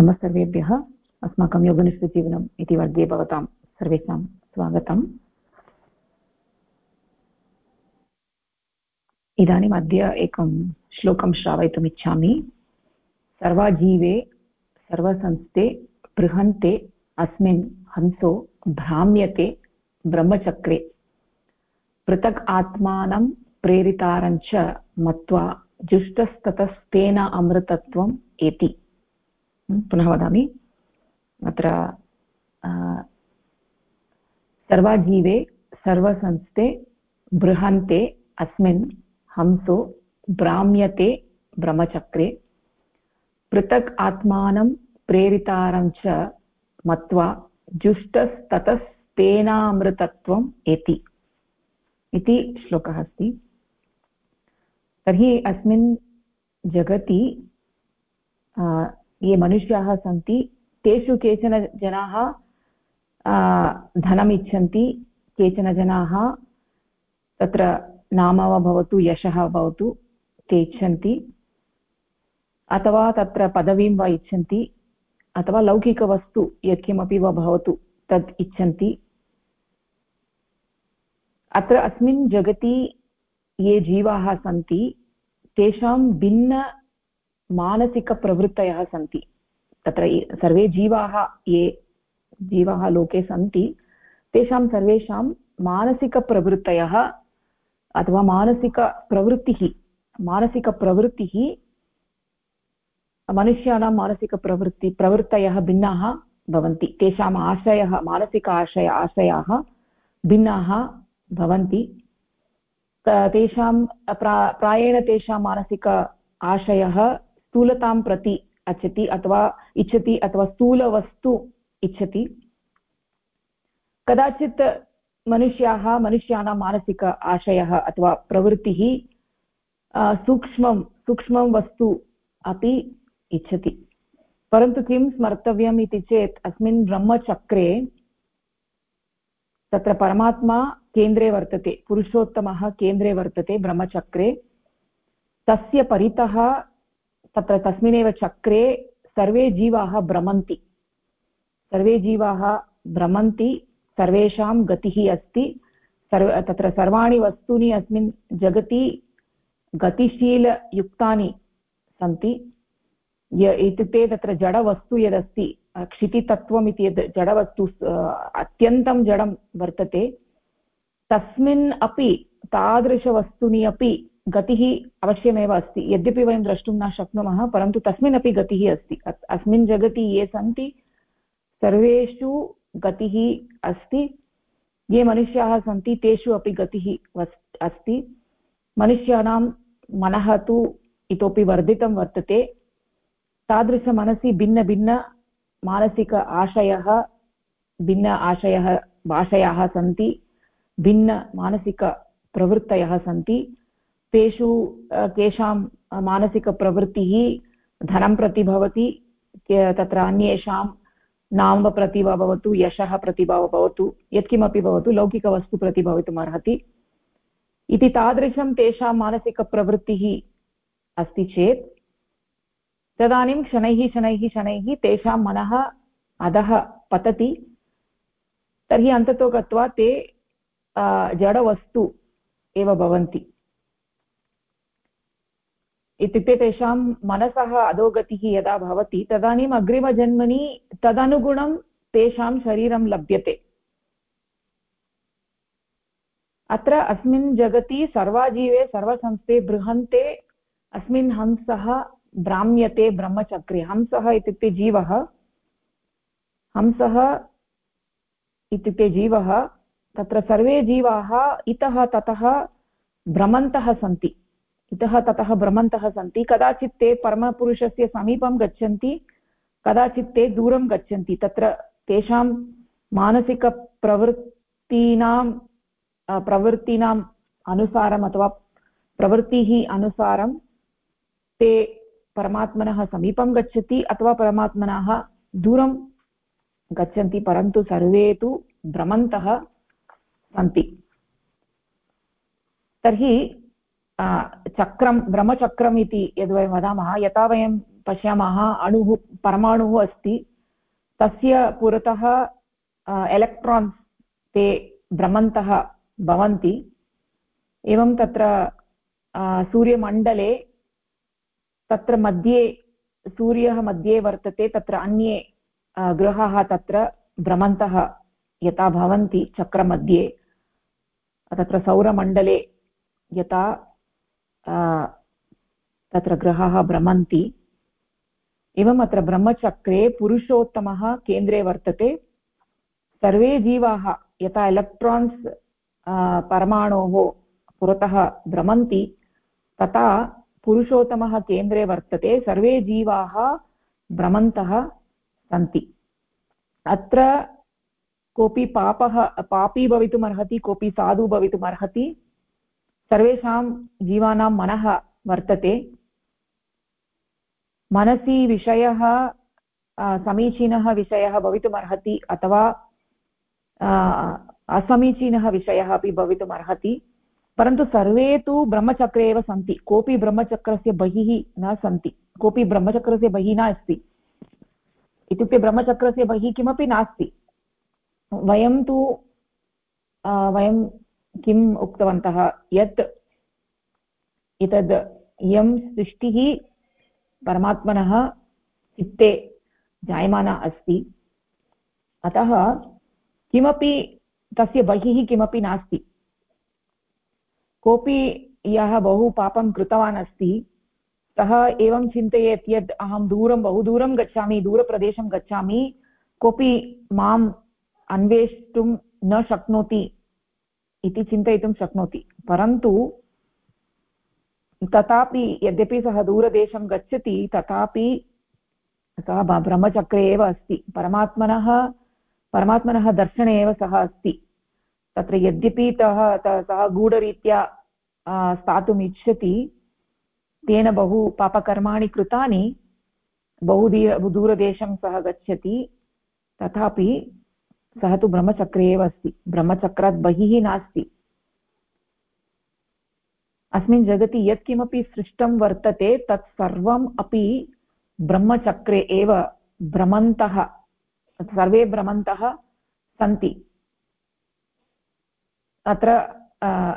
नमस्सर्वेभ्यः। अस्माकं योगनिष्ठजीवनम् इति वर्गे भवतां सर्वेषां स्वागतम्। इदानीम् अद्य एकं श्लोकं श्रावयितुम् इच्छामि सर्वजीवे सर्वसंस्थे बृहन्ते, अस्मिन् हंसो भ्राम्यते ब्रह्मचक्रे। पृथक् आत्मानं प्रेरितारञ्च मत्वा जुष्टस्ततस्तेन अमृतत्वम् एति। पुनः वदामि। अत्र सर्वजीवे सर्वसंस्थे बृहन्ते, अस्मिन्, हंसो भ्राम्यते ब्रह्मचक्रे, पृथक् आत्मानं प्रेरितारं च मत्वा जुष्टस्ततस्तेनामृतत्वम् एति। इति श्लोकः अस्ति। तर्हि अस्मिन् जगति ये मनुष्याः सन्ति, तेषु केचन जनाः धनम् केचन जनाः तत्र नाम वा भवतु, यशः भवतु, ते इच्छन्ति। अथवा तत्र पदवीं वा इच्छन्ति, अथवा लौकिकवस्तु यत्किमपि वा भवतु तत् इच्छन्ति। अत्र अस्मिन् जगति ये जीवाः सन्ति, तेषां भिन्न मानसिकप्रवृत्तयः सन्ति। तत्र सर्वे जीवाः ये जीवाः लोके सन्ति, तेषां सर्वेषां मानसिकप्रवृत्तयः अथवा मानसिकप्रवृत्तिः मानसिकप्रवृत्तिः, मनुष्याणां मानसिकप्रवृत्ति, प्रवृत्तयः भिन्नाः भवन्ति। तेषाम् आशयः, मानसिक आशय, आशयाः भिन्नाः भवन्ति। तेषां, प्रा, प्रायेण तेषां मानसिक आशयः स्थूलतां प्रति अचति अथवा इच्छति अथवा स्थूलवस्तु इच्छति। कदाचित् मनुष्याः, मनुष्याणां मानसिक आशयः अथवा प्रवृत्तिः सूक्ष्मं सूक्ष्मं वस्तु अपि इच्छति। परन्तु किं स्मर्तव्यम् इति चेत् अस्मिन् ब्रह्मचक्रे तत्र परमात्मा केन्द्रे वर्तते, पुरुषोत्तमः केन्द्रे वर्तते ब्रह्मचक्रे। तस्य परितः तत्र तस्मिन्नेव चक्रे सर्वे जीवाः भ्रमन्ति। सर्वे जीवाः भ्रमन्ति, सर्वेषां गतिः अस्ति, सर्व, तत्र सर्वाणि वस्तूनि अस्मिन् जगति गतिशीलयुक्तानि सन्ति। य, इत्युक्ते तत्र जडवस्तु यदस्ति क्षितितत्त्वम् इति यद् जडवस्तु अत्यन्तं जडं वर्तते, तस्मिन् अपि तादृशवस्तूनि अपि गतिः अवश्यमेव अस्ति। यद्यपि वयं द्रष्टुं न शक्नुमः, परन्तु तस्मिन् अपि गतिः अस्ति। अस्मिन् जगति ये सन्ति, सर्वेषु गतिः अस्ति। ये मनुष्याः सन्ति, तेषु अपि गतिः अस्ति। मनुष्याणां मनः तु इतोपि वर्धितं वर्तते। तादृशमनसि भिन्नभिन्न मानसिक आशयः, भिन्न आशयः आशयाः सन्ति भिन्नमानसिकप्रवृत्तयः सन्ति। तेषु केषां मानसिकप्रवृत्तिः धनं प्रति भवति तत्र अन्येषां नाम प्रति वा भवतु, यशः प्रति वा भवतु, यत्किमपि भवतु, लौकिकवस्तु प्रति भवितुम् अर्हति। इति तादृशं तेषां मानसिकप्रवृत्तिः अस्ति चेत्, तदानीं शनैः शनैः शनैः तेषां मनः अधः पतति। तर्हि अन्ततो गत्वा ते जडवस्तु एव भवन्ति। इत्युक्ते तेषां मनसः, अधोगतिः यदा भवति, तदानीम् अग्रिमजन्मनि तदनुगुणं तेषां शरीरं लभ्यते। अत्र अस्मिन् जगति सर्वाजीवे, सर्वसंस्थे बृहन्ते, अस्मिन् हंसः भ्राम्यते ब्रह्मचक्रे। हंसः इत्युक्ते जीवः। हंसः इत्युक्ते जीवः। तत्र सर्वे जीवाः इतः ततः भ्रमन्तः सन्ति। इतः ततः भ्रमन्तः सन्ति। कदाचित् ते परमपुरुषस्य समीपं गच्छन्ति, कदाचित् ते दूरं गच्छन्ति। तत्र तेषां मानसिकप्रवृत्तीनां प्रवृत्तीनाम् अनुसारम् अथवा प्रवृत्तिः अनुसारं ते परमात्मनः समीपं गच्छति अथवा परमात्मनः दूरं गच्छन्ति, परन्तु सर्वे तु भ्रमन्तः सन्ति। तर्हि चक्रं, ब्रह्मचक्रम् इति यद् वयं वदामः, यथा वयं पश्यामः, अणुः, परमाणुः अस्ति, तस्य पुरतः एलेक्ट्रान्स् ते भ्रमन्तः भवन्ति। एवं तत्र सूर्यमण्डले तत्र मध्ये, सूर्यः मध्ये वर्तते, तत्र अन्ये ग्रहाः तत्र भ्रमन्तः यथा भवन्ति, चक्रमध्ये। तत्र सौरमण्डले यथा तत्र ग्रहाः भ्रमन्ति। एवम् अत्र ब्रह्मचक्रे पुरुषोत्तमः केन्द्रे वर्तते। सर्वे जीवाः, यथा एलेक्ट्रान्स् परमाणोः पुरतः भ्रमन्ति। तथा पुरुषोत्तमः केन्द्रे वर्तते। सर्वे जीवाः भ्रमन्तः सन्ति। अत्र कोऽपि पापः, पापी भवितुमर्हति, कोऽपि साधु भवितुमर्हति। सर्वेषां जीवानां मनः वर्तते। मनसि विषयः समीचीनः विषयः भवितुमर्हति अथवा असमीचीनः विषयः अपि भवितुमर्हति। परन्तु सर्वे तु ब्रह्मचक्रे एव सन्ति। कोऽपि ब्रह्मचक्रस्य बहिः न सन्ति। कोऽपि ब्रह्मचक्रस्य बहिः नास्ति। इत्युक्ते ब्रह्मचक्रस्य बहिः किमपि नास्ति। वयं तु वयं किम् उक्तवन्तः? यत् एतद् इयं सृष्टिः परमात्मनः चित्ते जायमाना अस्ति। अतः किमपि तस्य बहिः किमपि नास्ति। कोऽपि यः बहु पापं कृतवान् अस्ति, सः एवं चिन्तयेत् यत् अहं दूरं बहु दूरं गच्छामि, दूरप्रदेशं गच्छामि, कोऽपि माम् अन्वेष्टुं न शक्नोति। इति चिन्तयितुं शक्नोति। परन्तु तथापि यद्यपि सः दूरदेशं गच्छति, तथापि सः ब्रह्मचक्रे एव अस्ति। परमात्मनः परमात्मनः दर्शने एव सः अस्ति। तत्र यद्यपि तः सः गूढरीत्या स्थातुम् इच्छति, तेन बहु पापकर्माणि कृतानि बहु दूरदेशं सः गच्छति। तथापि सः तु ब्रह्मचक्रे एव अस्ति। ब्रह्मचक्रात् बहिः नास्ति। अस्मिन् जगति यत्किमपि सृष्टं वर्तते, तत् सर्वम् अपि ब्रह्मचक्रे एव भ्रमन्तः, सर्वे भ्रमन्तः सन्ति। अत्र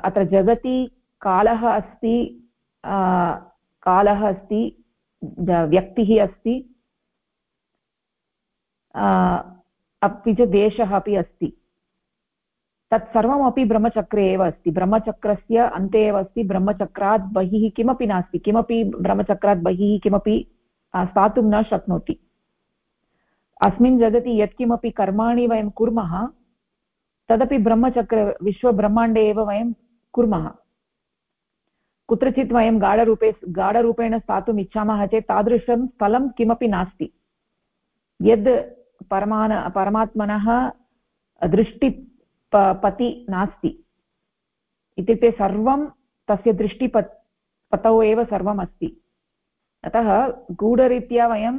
अत्र जगति कालः अस्ति कालः अस्ति व्यक्तिः अस्ति। अपि च देशः अपि अस्ति। तत्सर्वमपि ब्रह्मचक्रे एव अस्ति। ब्रह्मचक्रस्य अन्ते एव अस्ति। ब्रह्मचक्रात् बहिः किमपि नास्ति। किमपि ब्रह्मचक्रात् बहिः किमपि स्थातुं न शक्नोति। अस्मिन् जगति यत्किमपि कर्माणि वयं कुर्मः, तदपि ब्रह्मचक्र, विश्वब्रह्माण्डे एव वयं कुर्मः। कुत्रचित् वयं गाढरूपे, गाढरूपेण स्थातुम् इच्छामः चेत् तादृशं स्थलं किमपि नास्ति। यद् परमान, परमात्मनः दृष्टि पति नास्ति। इत्युक्ते सर्वं तस्य दृष्टिपत्, पतौ एव सर्वम् अस्ति अतः गूढरीत्या वयं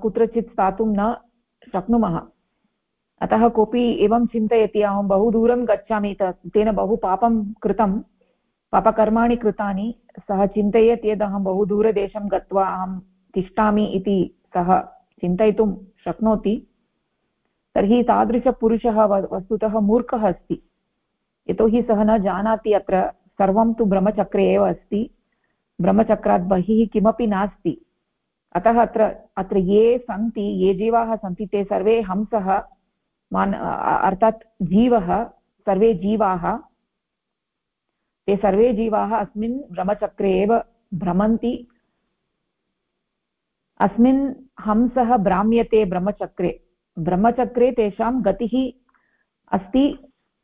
कुत्रचित् स्थातुं न शक्नुमः। अतः कोऽपि एवं चिन्तयति, अहं बहु दूरं गच्छामि तेन बहु पापं कृतं, पापकर्माणि कृतानि, सः चिन्तयेत् यद् बहु दूरदेशं गत्वा अहं तिष्ठामि इति सः चिन्तयितुं शक्नोति, तर्हि तादृशपुरुषः वस्तुतः मूर्खः अस्ति। यतोहि सः न जानाति अत्र, सर्वं तु ब्रह्मचक्रे एव अस्ति। ब्रह्मचक्रात् बहिः किमपि नास्ति। अतः अत्र अत्र ये सन्ति, ये जीवाः सन्ति, ते सर्वे हंसः, मान अर्थात् जीवः, सर्वे जीवाः, ते सर्वे जीवाः अस्मिन् ब्रह्मचक्रे एव भ्रमन्ति। अस्मिन् हंसः भ्राम्यते ब्रह्मचक्रे ब्रह्मचक्रे तेषां गतिः अस्ति,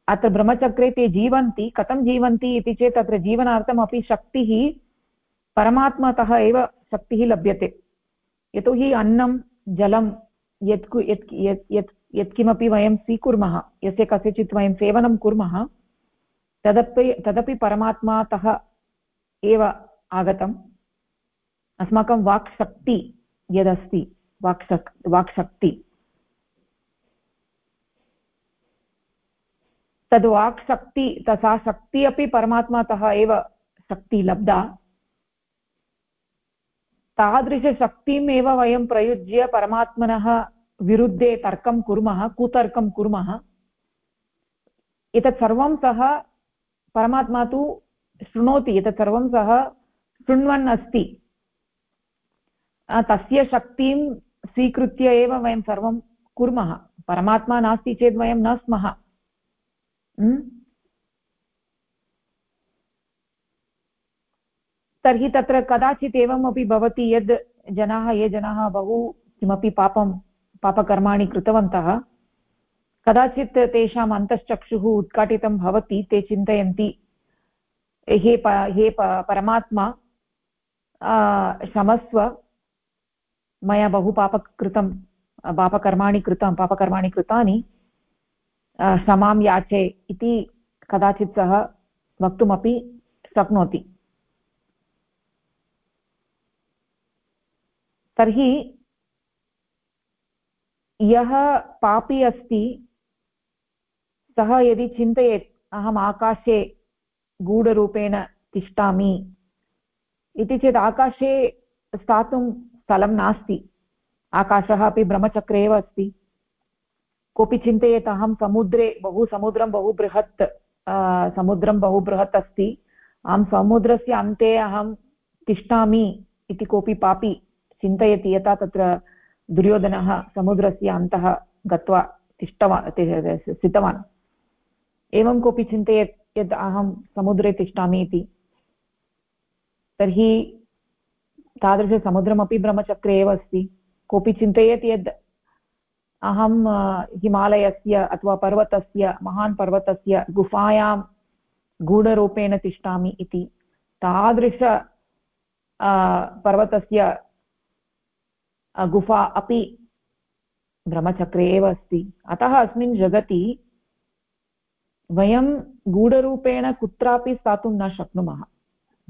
अत्र ब्रह्मचक्रे ते जीवन्ति, कथं जीवन्ति इति चेत् अत्र जीवनार्थमपि शक्तिः परमात्मतः एव शक्तिः लभ्यते। यतोहि अन्नं, जलं, यत् यत् यत् यत्, यत्किमपि वयं स्वीकुर्मः, यस्य कस्यचित् वयं सेवनं कुर्मः, तदपि तदपि परमात्मातः एव आगतम्। अस्माकं वाक्शक्ति यदस्ति वाक्शक् वाक्शक्ति। तद् वाक्शक्ति सा शक्ति अपि परमात्मातः एव शक्ति लब्धा तादृशशक्तिम् एव वयं प्रयुज्य परमात्मनः विरुद्धे तर्कं कुर्मः, कुतर्कं कुर्मः। एतत् सर्वं सः परमात्मा तु शृणोति, एतत् सर्वं सः शृण्वन् अस्ति। तस्य शक्तिं स्वीकृत्य एव वयं सर्वं कुर्मः। परमात्मा नास्ति चेत् वयं न स्मः। तर्हि तत्र कदाचित् एवमपि भवति यद् जनाः, ये जनाः बहु किमपि पापं, पापकर्माणि कृतवन्तः, कदाचित् तेषाम् अन्तश्चक्षुः उद्घाटितं भवति, ते चिन्तयन्ति, हे प हे प, परमात्मा क्षमस्व मया बहु पाप कृतं पापकर्माणि कृतं, पापकर्माणि कृतानि क्षमां याचे इति कदाचित् सः वक्तुमपि शक्नोति। तर्हि यः पापी अस्ति, सः यदि चिन्तयेत्, अहम् आकाशे गूढरूपेण तिष्ठामि इति चेत् आकाशे स्थातुं स्थलं नास्ति। आकाशः अपि ब्रह्मचक्रे एव अस्ति। कोऽपि चिन्तयेत् अहं समुद्रे बहु समुद्रं बहु बृहत् समुद्रं बहु बृहत् अस्ति। अहं समुद्रस्य अन्ते अहं तिष्ठामि इति कोऽपि पापी चिन्तयति, यथा तत्र दुर्योधनः समुद्रस्य अन्तः गत्वा तिष्ठवान् स्थितवान्। एवं कोऽपि चिन्तयेत् यद् अहं समुद्रे तिष्ठामि इति। तर्हि तादृशसमुद्रमपि ब्रह्मचक्रे एव अस्ति। कोऽपि चिन्तयेत् यद् अहं हिमालयस्य अथवा पर्वतस्य, महान् पर्वतस्य गुफायां गूढरूपेण तिष्ठामि इति। तादृश पर्वतस्य गुफा अपि ब्रह्मचक्रे एव अस्ति। अतः अस्मिन् जगति वयं गूढरूपेण कुत्रापि स्थातुं न शक्नुमः।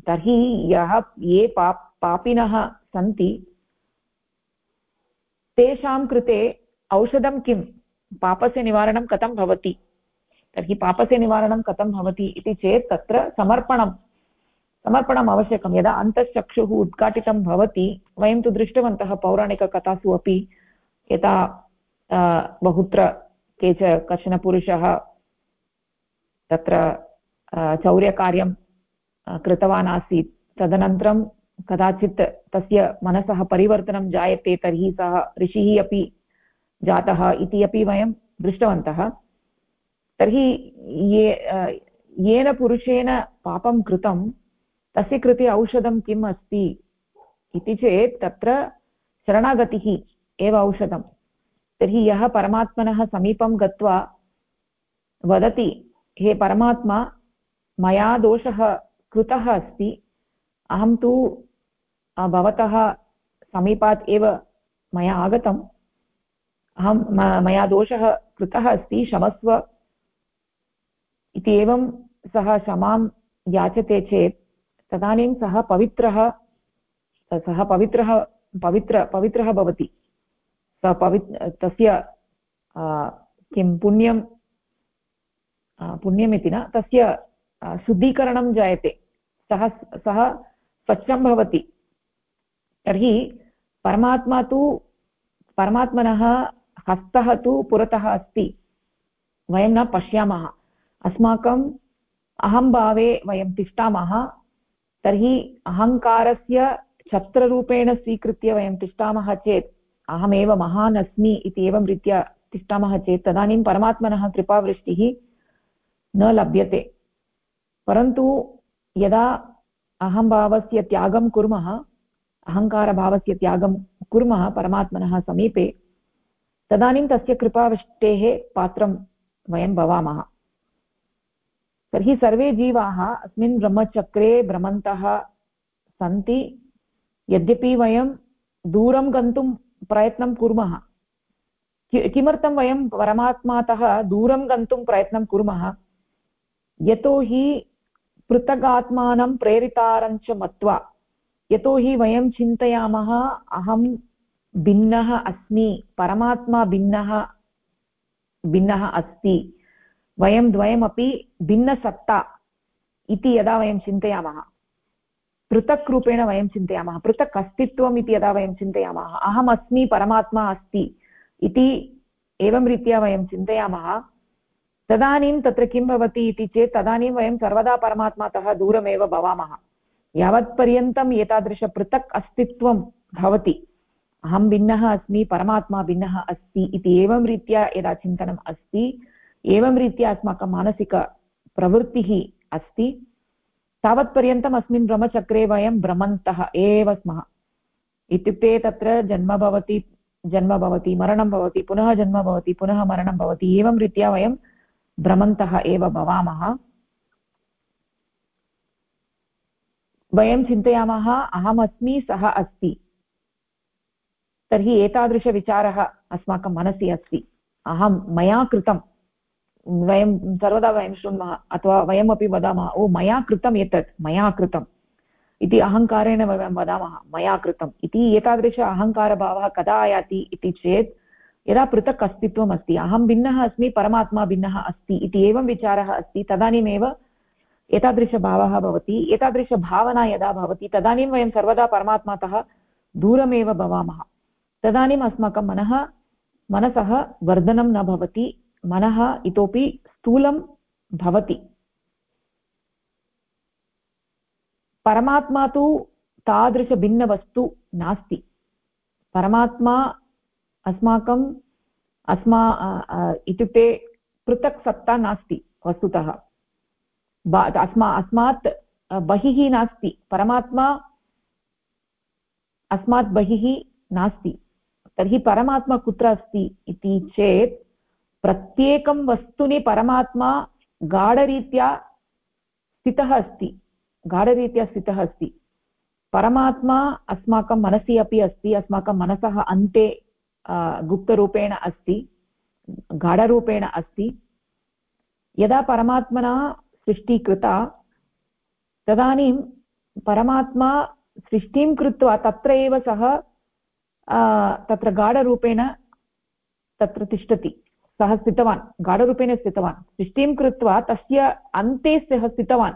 तर्हि यः, ये पाप् पापिनः सन्ति। तेषां कृते औषधं किं? पापस्य निवारणं कथं भवति? तर्हि पापस्य निवारणं कथं भवति इति चेत् तत्र समर्पणं, समर्पणम् आवश्यकं। यदा अन्तश्चक्षुः उद्घाटितं भवति, वयं तु दृष्टवन्तः पौराणिककथासु अपि, यथा बहुत्र केच, कश्चन पुरुषः तत्र चौर्यकार्यं कृतवान् आसीत्। तदनन्तरं कदाचित् तस्य मनसः परिवर्तनं जायते, तर्हि सः ऋषिः अपि जातः इति अपि वयं दृष्टवन्तः। तर्हि ये येन पुरुषेण पापं कृतं, तस्य कृते औषधं किम् अस्ति इति चेत् तत्र शरणागतिः एव औषधं। तर्हि यः परमात्मनः समीपं गत्वा वदति, हे परमात्मा, मया दोषः कृतः अस्ति अहं तु भवतः समीपात् एव मया आगतम्। अहं मया दोषः कृतः अस्ति, क्षमस्व। इति एवं सः क्षमां याचते चेत्, तदानीं सः पवित्रः सः पवित्रः, पवित्र, पवित्रः भवति। सः पवि तस्य किं पुण्यं पुण्यमिति न, तस्य शुद्धीकरणं जायते। सः सः स्वच्छं भवति। तर्हि परमात्मा तु, परमात्मनः हस्तः तु पुरतः अस्ति। वयं न पश्यामः। अस्माकम् अहम्भावे वयं तिष्ठामः। तर्हि अहङ्कारस्य छत्ररूपेण स्वीकृत्य वयं तिष्ठामः चेत् अहमेव महान् अस्मि इति एवं रीत्या तिष्ठामः चेत् तदानीं परमात्मनः कृपावृष्टिः न लभ्यते। परन्तु यदा अहम्भावस्य त्यागं कुर्मः अहङ्कारभावस्य त्यागं कुर्मः परमात्मनः समीपे, तदानीं तस्य कृपावृष्टेः पात्रं वयं भवामः। तर्हि सर्वे जीवाः अस्मिन् ब्रह्मचक्रे भ्रमन्तः सन्ति, यद्यपि वयं दूरं गन्तुं प्रयत्नं कुर्मः। किमर्थं वयं परमात्मातः दूरं गन्तुं प्रयत्नं कुर्मः? यतोहि पृथगात्मानं प्रेरितारञ्च मत्वा। यतोहि वयं चिन्तयामः, अहं भिन्नः अस्मि, परमात्मा भिन्नः भिन्नः अस्ति। वयं द्वयमपि भिन्नसत्ता इति यदा वयं चिन्तयामः पृथक् रूपेण वयं चिन्तयामः पृथक् अस्तित्वम् इति यदा वयं चिन्तयामः अहम् अस्मि परमात्मा अस्ति इति एवं रीत्या वयं चिन्तयामः तदानीं तत्र किं भवति इति चेत् तदानीं वयं सर्वदा परमात्मातः दूरमेव भवामः। यावत्पर्यन्तम् एतादृशपृथक् अस्तित्वं भवति। अहं भिन्नः अस्मि, परमात्मा भिन्नः अस्ति इति एवं रीत्या यदा चिन्तनम् अस्ति, एवं रीत्या अस्माकं मानसिकप्रवृत्तिः अस्ति। तावत्पर्यन्तम् अस्मिन् ब्रह्मचक्रे वयं भ्रमन्तः एव स्मः। इत्युक्ते तत्र जन्म भवति जन्म भवति, मरणं भवति, पुनः जन्म भवति, पुनः मरणं भवति, एवं रीत्या वयं भ्रमन्तः एव भवामः। वयं चिन्तयामः, अहमस्मि, सः अस्ति। तर्हि एतादृशविचारः अस्माकं मनसि अस्ति। अहं, मया कृतं। वयं, सर्वदा वयं शृण्मः, अथवा वयमपि वदामः, ओ, मया कृतम् एतत्, मया कृतम्। इति अहङ्कारेण वयं वदामः, मया कृतम्। इति एतादृश अहङ्कारभावः कदा आयाति इति चेत् यदा पृथक् अस्तित्वम् अस्ति, अहं भिन्नः अस्मि, परमात्मा भिन्नः अस्ति इति एवं विचारः अस्ति, तदानीमेव एतादृशभावः भवति। एतादृशभावना यदा भवति, तदानीं वयं सर्वदा परमात्मातः दूरमेव भवामः। तदानीम् अस्माकं मनः, मनसः वर्धनं न भवति, मनः इतोपि स्थूलं भवति। परमात्मा तु तादृशभिन्नवस्तु नास्ति। परमात्मा अस्माकम् अस्मा इत्युक्ते पृथक् सत्ता नास्ति वस्तुतः। अस्मा, अस्मात् बहिः नास्ति। परमात्मा अस्मात् बहिः नास्ति। तर्हि परमात्मा कुत्र अस्ति इति चेत् प्रत्येकं वस्तुनि परमात्मा गाढरीत्या स्थितः अस्ति। गाढरीत्या स्थितः अस्ति। परमात्मा अस्माकं मनसि अपि अस्ति, अस्माकं मनसः अन्ते गुप्तरूपेण अस्ति, गाढरूपेण अस्ति। यदा परमात्मना सृष्टिः कृता तदानीं परमात्मा सृष्टिं कृत्वा तत्र एव सः तत्र गाढरूपेण तत्र तिष्ठति, सः स्थितवान्, गाढरूपेण स्थितवान्। सृष्टिं कृत्वा तस्य अन्ते सः स्थितवान्।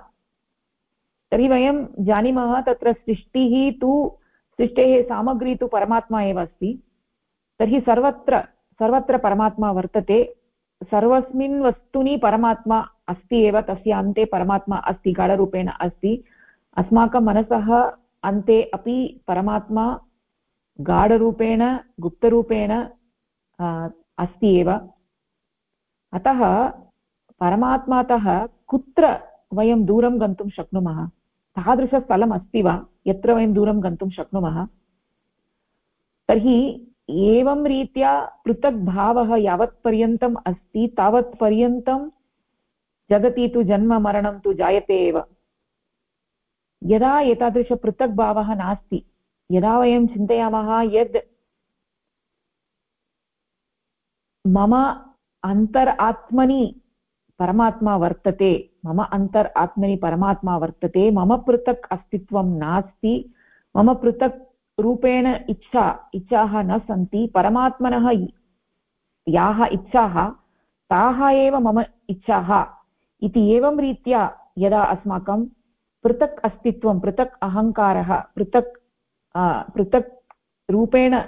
तर्हि वयं जानीमः, तत्र सृष्टिः तु, सृष्टेः सामग्री तु परमात्मा एव अस्ति। तर्हि सर्वत्र सर्वत्र परमात्मा वर्तते। सर्वस्मिन् वस्तुनि परमात्मा अस्ति एव, तस्य अन्ते परमात्मा अस्ति, गाढरूपेण अस्ति। अस्माकं मनसः अन्ते अपि परमात्मा गाढरूपेण, गुप्तरूपेण अस्ति एव। अतः परमात्मातः कुत्र वयं दूरं गन्तुं शक्नुमः? तादृशस्थलम् अस्ति वा? यत्र वयं दूरं गन्तुं शक्नुमः? तर्हि एवं रीत्या पृथक् भावः यावत्पर्यन्तम् अस्ति, तावत्पर्यन्तं जगति तु जन्म मरणं तु जायते एव। यदा एतादृशपृथक् भावः नास्ति, यदा वयं चिन्तयामः यद् मम अन्तर् आत्मनि परमात्मा वर्तते, मम अन्तर् आत्मनि परमात्मा वर्तते, मम पृथक् अस्तित्वं नास्ति, मम पृथक् रूपेण इच्छा, इच्छाः न सन्ति, परमात्मनः याः इच्छाः, ताः एव मम इच्छाः। इति एवं रीत्या यदा अस्माकं पृथक् अस्तित्वं, पृथक् अहङ्कारः, पृथक् पृथक् रूपेण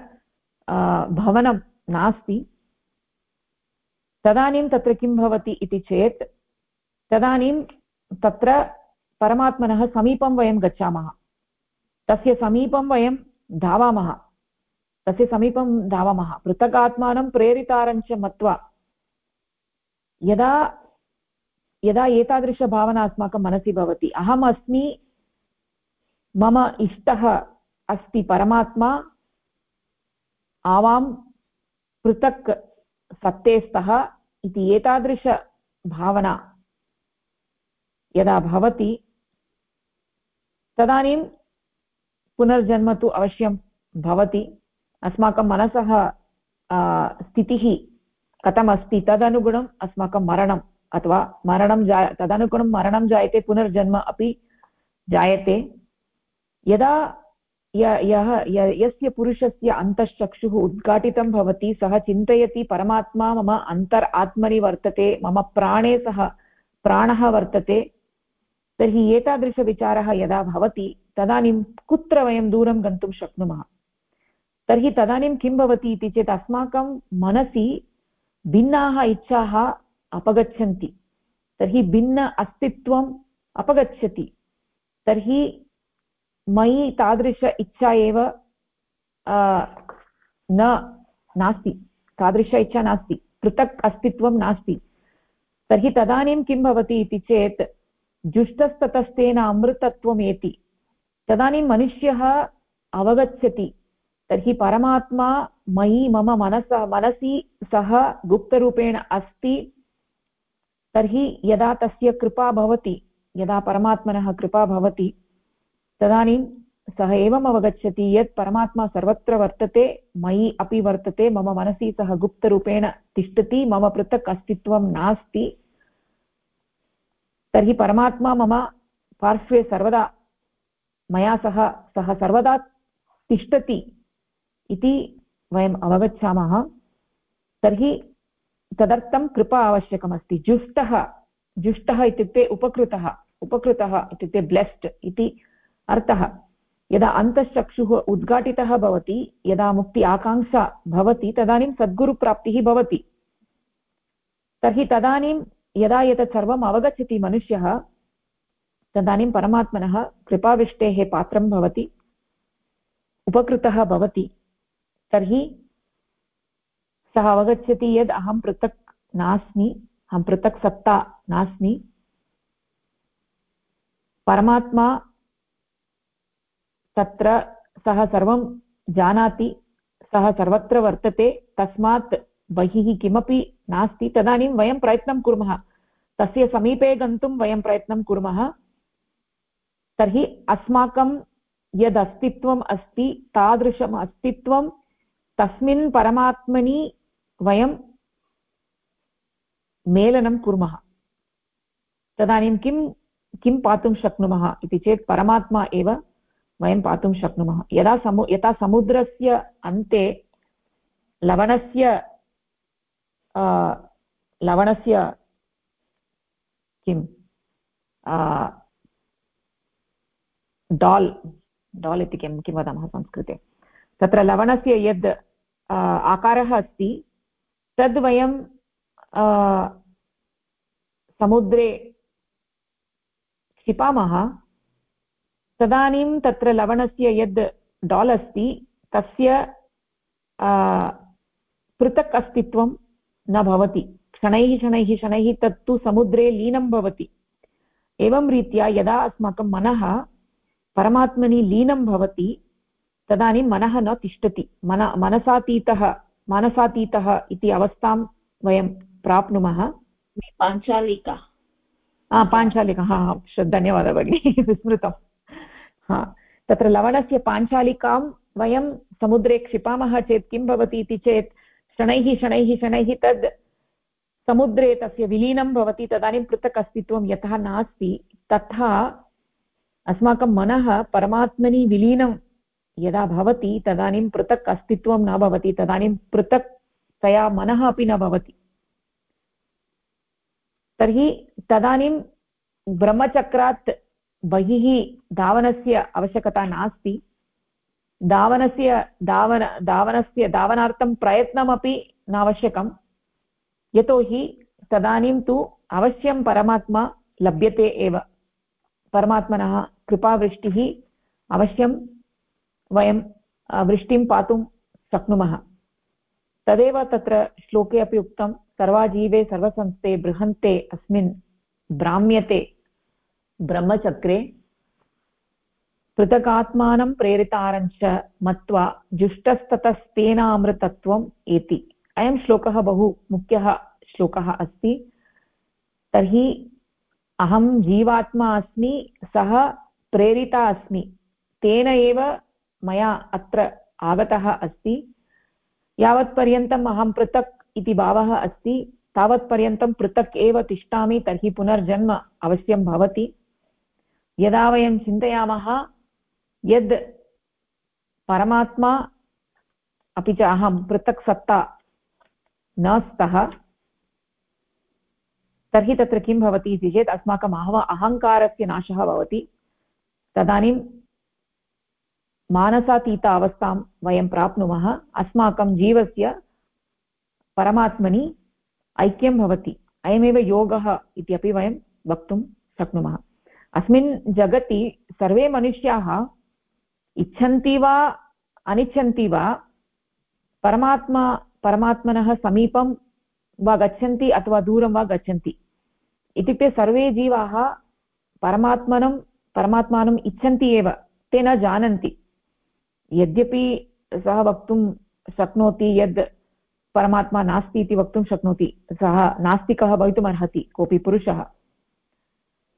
भवनं नास्ति, तदानीं तत्र किं भवति इति चेत्, तदानीं तत्र परमात्मनः समीपं वयं गच्छामः। तस्य समीपं वयं धावामः। तस्य समीपं धावामः। पृथगात्मानं प्रेरितारञ्च मत्वा यदा यदा एतादृशभावना अस्माकं मनसि भवति, अहम् मम इष्टः अस्ति परमात्मा, आवां पृथक् सत्ते स्तः इति एतादृशभावना यदा भवति, तदानीं पुनर्जन्म तु अवश्यं भवति। अस्माकं मनसः स्थितिः कथमस्ति? तदनुगुणम् अस्माकं मरणम्, अथवा मरणं जा, तदनुगुणं मरणं जायते, पुनर्जन्म अपि जायते। यदा यः यस्य पुरुषस्य अन्तश्चक्षुः उद्घाटितं भवति, सः चिन्तयति, परमात्मा मम अन्तर् आत्मनि वर्तते, मम प्राणे सः प्राणः वर्तते, तर्हि एतादृशविचारः यदा भवति तदानीं कुत्र वयं दूरं गन्तुं शक्नुमः? तर्हि तदानीं किं भवति इति चेत् अस्माकं मनसि भिन्नाः इच्छाः अपगच्छन्ति। तर्हि भिन्न अस्तित्वम् अपगच्छति। तर्हि मयि तादृश इच्छा एव न, नास्ति। तादृश इच्छा नास्ति। पृथक् अस्तित्वं नास्ति। तर्हि तदानीं किं भवति इति चेत् जुष्टस्ततस्तेन अमृतत्वम् एति तदानीं मनुष्यः अवगच्छति, तर्हि परमात्मा मयि मम मनस, मनसि सः गुप्तरूपेण अस्ति, तर्हि यदा तस्य कृपा भवति, यदा परमात्मनः कृपा भवति, तदानीं सः एवम् अवगच्छति यत् परमात्मा सर्वत्र वर्तते, मयि अपि वर्तते, मम मनसि सः गुप्तरूपेण तिष्ठति, मम पृथक् अस्तित्वं नास्ति, तर्हि परमात्मा मम पार्श्वे सर्वदा मया सह सः सर्वदा तिष्ठति इति वयम् अवगच्छामः। तर्हि तदर्थं कृपा आवश्यकमस्ति। जुष्टः जुष्टः इत्युक्ते उपकृतः उपकृतः इत्युक्ते ब्लेस्ड् इति अर्थः। यदा अन्तश्चक्षुः उद्घाटितः भवति, यदा मुक्ति आकाङ्क्षा भवति, तदानीं सद्गुरुप्राप्तिः भवति। तर्हि तदानीं यदा एतत् सर्वम् अवगच्छति मनुष्यः तदानीं परमात्मनः कृपावृष्टेः पात्रं भवति, उपकृतः भवति, तर्हि सः अवगच्छति यद् अहं पृथक् नास्मि, अहं पृथक् सत्ता नास्मि। परमात्मा तत्र सः सर्वं जानाति, सः सर्वत्र वर्तते, तस्मात् बहिः किमपि नास्ति। तदानीं वयं प्रयत्नं कुर्मः, तस्य समीपे गन्तुं वयं प्रयत्नं कुर्मः। तर्हि अस्माकं यद् अस्तित्वम् अस्ति, तादृशम् अस्तित्वं, तस्मिन् परमात्मनि वयं मेलनं कुर्मः। तदानीं किं किं पातुं शक्नुमः इति चेत् परमात्मा एव वयं पातुं शक्नुमः। यदा समु, यथा समुद्रस्य अन्ते लवणस्य लवणस्य किं डाल् डाल् इति किं किं वदामः संस्कृते? तत्र लवणस्य यद् आकारः अस्ति, तद् वयं समुद्रे क्षिपामः तदानीं तत्र लवणस्य यद् डाल् अस्ति, तस्य पृथक् अस्तित्वं न भवति। क्षणैः शनैः शनैः तत्तु समुद्रे लीनं भवति। एवं रीत्या यदा अस्माकं मनः परमात्मनि लीनं भवति तदानीं मनः न तिष्ठति। मन मनसातीतः मनसातीतः इति अवस्थां वयं प्राप्नुमः। पाञ्चालिका। पाञ्चालिका। हा धन्यवादः भगिनी विस्मृतम्। हा तत्र लवणस्य पाञ्चालिकां वयं समुद्रे क्षिपामः चेत् किं भवति इति चेत् शनैः शनैः शनैः तद् समुद्रे तस्य विलीनं भवति तदानीं पृथक् अस्तित्वं यतः नास्ति तथा अस्माकं मनः परमात्मनि विलीनं यदा भवति, तदानीं पृथक् अस्तित्वं न भवति, तदानीं पृथक् तया मनः अपि न भवति। तर्हि तदानीं ब्रह्मचक्रात् बहिः धावनस्य आवश्यकता नास्ति। धावनस्य, धावन, धावनस्य, धावनार्थं प्रयत्नमपि नावश्यकं यतोहि तदानीं तु अवश्यं परमात्मा लभ्यते एव। परमात्मनः कृपावृष्टिः अवश्यं वयं वृष्टिं पातुं शक्नुमः। तदेव तत्र श्लोके अपि उक्तं, सर्वाजीवे सर्वसंस्थे बृहन्ते अस्मिन् भ्राम्यते ब्रह्मचक्रे पृथगात्मानं प्रेरितारञ्च मत्वा जुष्टस्ततस्तेनामृतत्वम् एति। अयं श्लोकः बहु मुख्यः श्लोकः अस्ति। तर्हि अहं जीवात्मा अस्मि, सः प्रेरिता अस्मि। तेन एव मया अत्र आगतः अस्ति। यावत्पर्यन्तम् अहं पृथक् इति भावः अस्ति। तावत्पर्यन्तं पृथक् एव तिष्ठामि, तर्हि पुनर्जन्म अवश्यं भवति। यदा वयं चिन्तयामः यद् परमात्मा, अपि च अहं पृथक् सत्ता न स्तः, तर्हि तत्र किं भवति इति चेत् अस्माकम् अहव अहङ्कारस्य नाशः भवति। तदानीं मानसातीत अवस्थां वयं प्राप्नुमः। अस्माकं जीवस्य परमात्मनि ऐक्यं भवति। अयमेव योगः इति अपि वयं वक्तुं शक्नुमः। अस्मिन् जगति सर्वे मनुष्याः इच्छन्ति वा, अनिच्छन्ति वा, परमात्मा, परमात्मनः समीपं वा गच्छन्ति अथवा दूरं वा गच्छन्ति। इत्युक्ते सर्वे जीवाः परमात्मनं परमात्मानम् इच्छन्ति एव, ते न जानन्ति। यद्यपि सः वक्तुं शक्नोति, यद् परमात्मा नास्ति इति वक्तुं शक्नोति, सः नास्तिकः भवितुमर्हति, कोऽपि पुरुषः।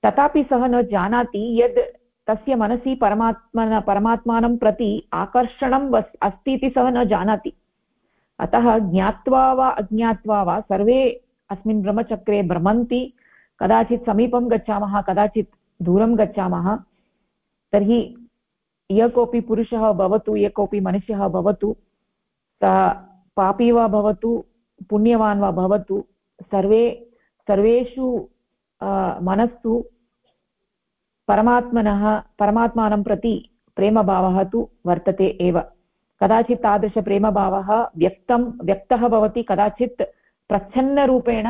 तथापि सः न जानाति यद् तस्य मनसि परमात्मन, परमात्मानं प्रति आकर्षणं अस्ति इति सः न जानाति। अतः ज्ञात्वा वा अज्ञात्वा वा सर्वे अस्मिन् ब्रह्मचक्रे भ्रमन्ति कदाचित् समीपं गच्छामः, कदाचित् दूरं गच्छामः, तर्हि यः कोऽपि पुरुषः भवतु, यः कोऽपि मनुष्यः भवतु, सः पापी वा भवतु, पुण्यवान् वा भवतु, सर्वे, सर्वेषु मनस्सु परमात्मनः, परमात्मानं प्रति प्रेमभावः तु वर्तते एव। कदाचित् तादृशप्रेमभावः व्यक्तं, व्यक्तः भवति, कदाचित् प्रच्छन्नरूपेण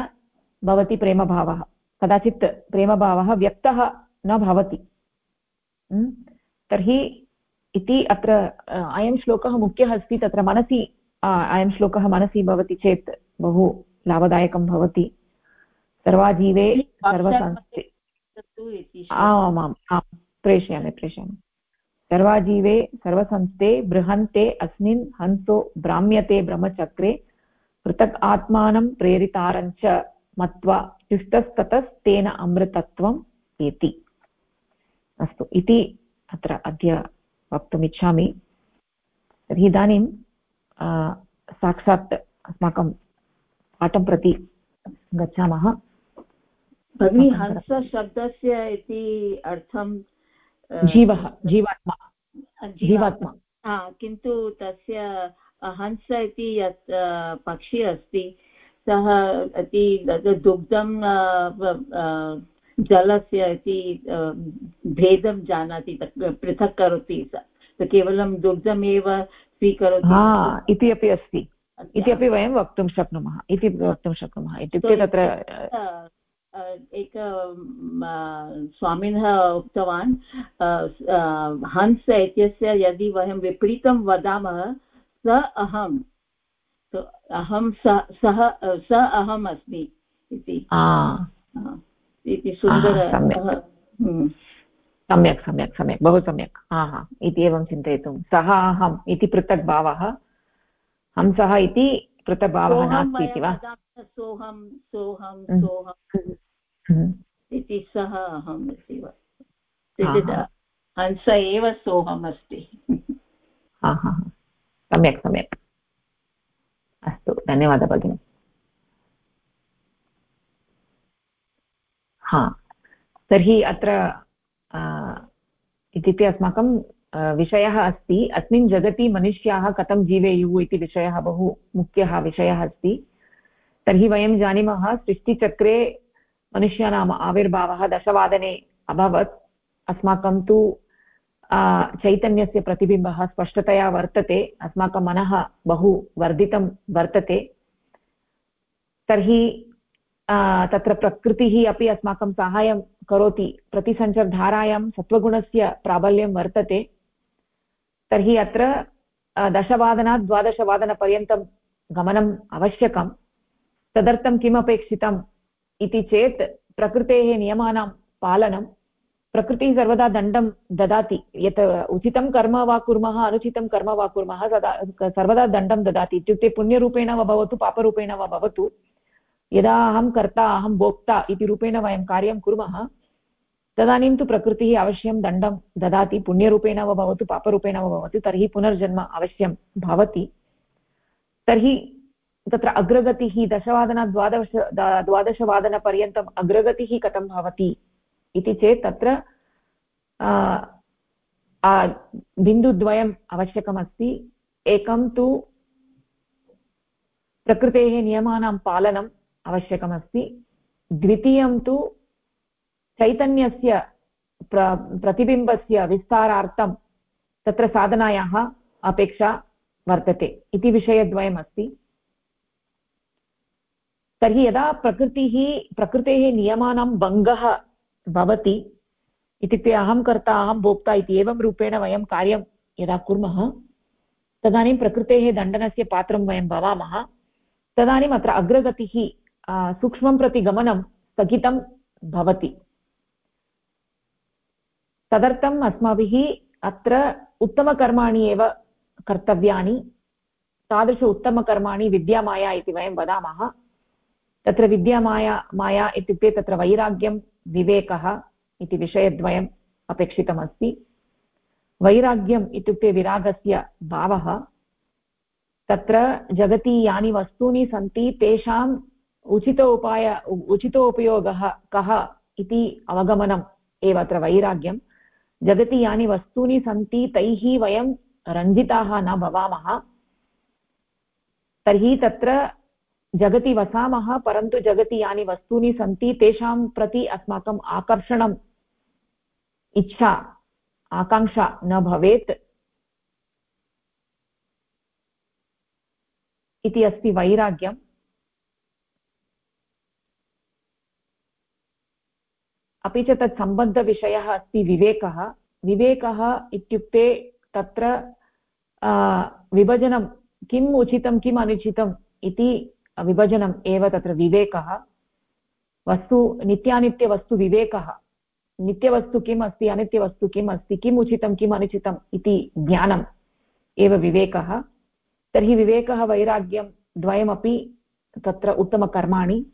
भवति प्रेमभावः। कदाचित् प्रेमभावः व्यक्तः न भवति। तर्हि इति अत्र अयं श्लोकः मुख्यः अस्ति तत्र मनसि अयं श्लोकः मनसि भवति चेत् बहु लाभदायकं भवति। सर्वाजीवे सर्वसंस्थे आमाम् आं प्रेषयामि प्रेषयामि। सर्वाजीवे सर्वसंस्थे बृहन्ते अस्मिन् हंसो भ्राम्यते ब्रह्मचक्रे पृथक् आत्मानं प्रेरितारञ्च मत्वा तिष्ठस्ततस्तेन अमृतत्वम् एति। अस्तु। इति अत्र अद्य वक्तुमिच्छामि। तर्हि इदानीं साक्षात् अस्माकं पाठं प्रति गच्छामः। भगिनि हंसशब्दस्य इति अर्थं जीवः जीवात्मा। जीवात्मा। हा किन्तु तस्य हंस इति यत् पक्षी अस्ति सः अति दुग्धं जलस्य इति भेदं जानाति पृथक् करोति स। केवलं दुग्धमेव स्वीकरोति इति। अपि अस्ति। इति अपि वयं वक्तुं शक्नुमः। इति वक्तुं शक्नुमः। इत्युक्ते तत्र एक स्वामिनः उक्तवान् हंस इत्यस्य यदि वयं विपरीतं वदामः स अहम् अहं सः स अहम् अस्मि इति। इति सुन्दर हम्म। सम्यक् सम्यक् सम्यक् बहु सम्यक्। हा हा इति एवं चिन्तयितुं। सः अहम् इति पृथक् भावः हंसः इति पृथक् भावः नास्ति इति वा? सोऽहं सोऽहं हम्म। सोऽहम् हम्म। इति सः अहम् इति वा? हंस एव सोऽहम् अस्ति। सम्यक् सम्यक्। अस्तु धन्यवादः भगिनि। हा, तर्हि अत्र इत्युक्ते अस्माकं विषयः अस्ति, अस्मिन् जगति मनुष्याः कथं जीवेयुः इति विषयः बहु मुख्यः विषयः अस्ति। तर्हि वयं जानीमः, सृष्टिचक्रे मनुष्याणाम् आविर्भावः दशवादने अभवत्। अस्माकं तु चैतन्यस्य प्रतिबिम्बः स्पष्टतया वर्तते। अस्माकं मनः बहु वर्धितं वर्तते। तर्हि तत्र प्रकृतिः अपि अस्माकं साहाय्यं करोति। प्रतिसञ्चरधारायां सत्त्वगुणस्य प्राबल्यं वर्तते। तर्हि अत्र दशवादनात् द्वादशवादनपर्यन्तं गमनम् आवश्यकं तदर्थं किमपेक्षितम् इति चेत् प्रकृतेः नियमानां पालनं। प्रकृतिः सर्वदा दण्डं ददाति। यत् उचितं कर्म वा कुर्मः, अनुचितं कर्म वा कुर्मः तदा सर्वदा दण्डं ददाति। इत्युक्ते पुण्यरूपेण वा भवतु, पापरूपेण वा भवतु। यदा अहं कर्ता, अहं भोक्ता इति रूपेण वयं कार्यं कुर्मः, तदानीं तु प्रकृतिः अवश्यं दण्डं ददाति, पुण्यरूपेण वा भवतु, पापरूपेण वा भवतु, तर्हि पुनर्जन्म अवश्यं भवति। तर्हि तत्र अग्रगतिः दशवादनात् द्वादश द्वादशवादनपर्यन्तम् अग्रगतिः कथं भवति इति चेत् तत्र बिन्दुद्वयम् आवश्यकमस्ति। एकं तु प्रकृतेः नियमानां पालनम् आवश्यकमस्ति। द्वितीयं तु चैतन्यस्य प्र, प्रतिबिम्बस्य विस्तारार्थं तत्र साधनायाः अपेक्षा वर्तते इति विषयद्वयमस्ति। तर्हि यदा प्रकृतिः, प्रकृतेः नियमानां भङ्गः भवति इत्युक्ते अहं कर्ता, अहं भोक्ता इति एवं रूपेण वयं कार्यं यदा कुर्मः, तदानीं प्रकृतेः दण्डनस्य पात्रं वयं भवामः, तदानीम् अत्र अग्रगतिः सूक्ष्मं प्रति गमनं स्थगितं भवति। तदर्थम् अस्माभिः अत्र उत्तमकर्माणि एव कर्तव्यानि। तादृश उत्तमकर्माणि विद्यामाया इति वयं वदामः। तत्र विद्यामाया, माया इत्युक्ते तत्र वैराग्यं, विवेकः इति विषयद्वयम् अपेक्षितमस्ति। वैराग्यम् इत्युक्ते विरागस्य भावः। तत्र जगति यानि वस्तूनि सन्ति तेषाम् उचित उपाय उचितोपयोगः कः इति अवगमनम् एव अत्र वैराग्यं। जगति यानि वस्तूनि सन्ति, तैः वयं रञ्जिताः न भवामः। तर्हि तत्र जगति वसामः, परन्तु जगति यानि वस्तूनि सन्ति, तेषां प्रति अस्माकम् आकर्षणम् इच्छा, आकाङ्क्षा न भवेत्। इति अस्ति वैराग्यम्। अपि च तत् सम्बद्धविषयः अस्ति विवेकः। विवेकः इत्युक्ते तत्र विभजनं किम् उचितं, किम् अनुचितम् इति विभजनम् एव तत्र विवेकः। वस्तु नित्यानित्यवस्तुविवेकः नित्यवस्तु किम् अस्ति, अनित्यवस्तु किम् अस्ति, किम् उचितं, किम् अनुचितम् इति ज्ञानम् एव विवेकः। तर्हि विवेकः, वैराग्यं, द्वयमपि तत्र उत्तमकर्माणि।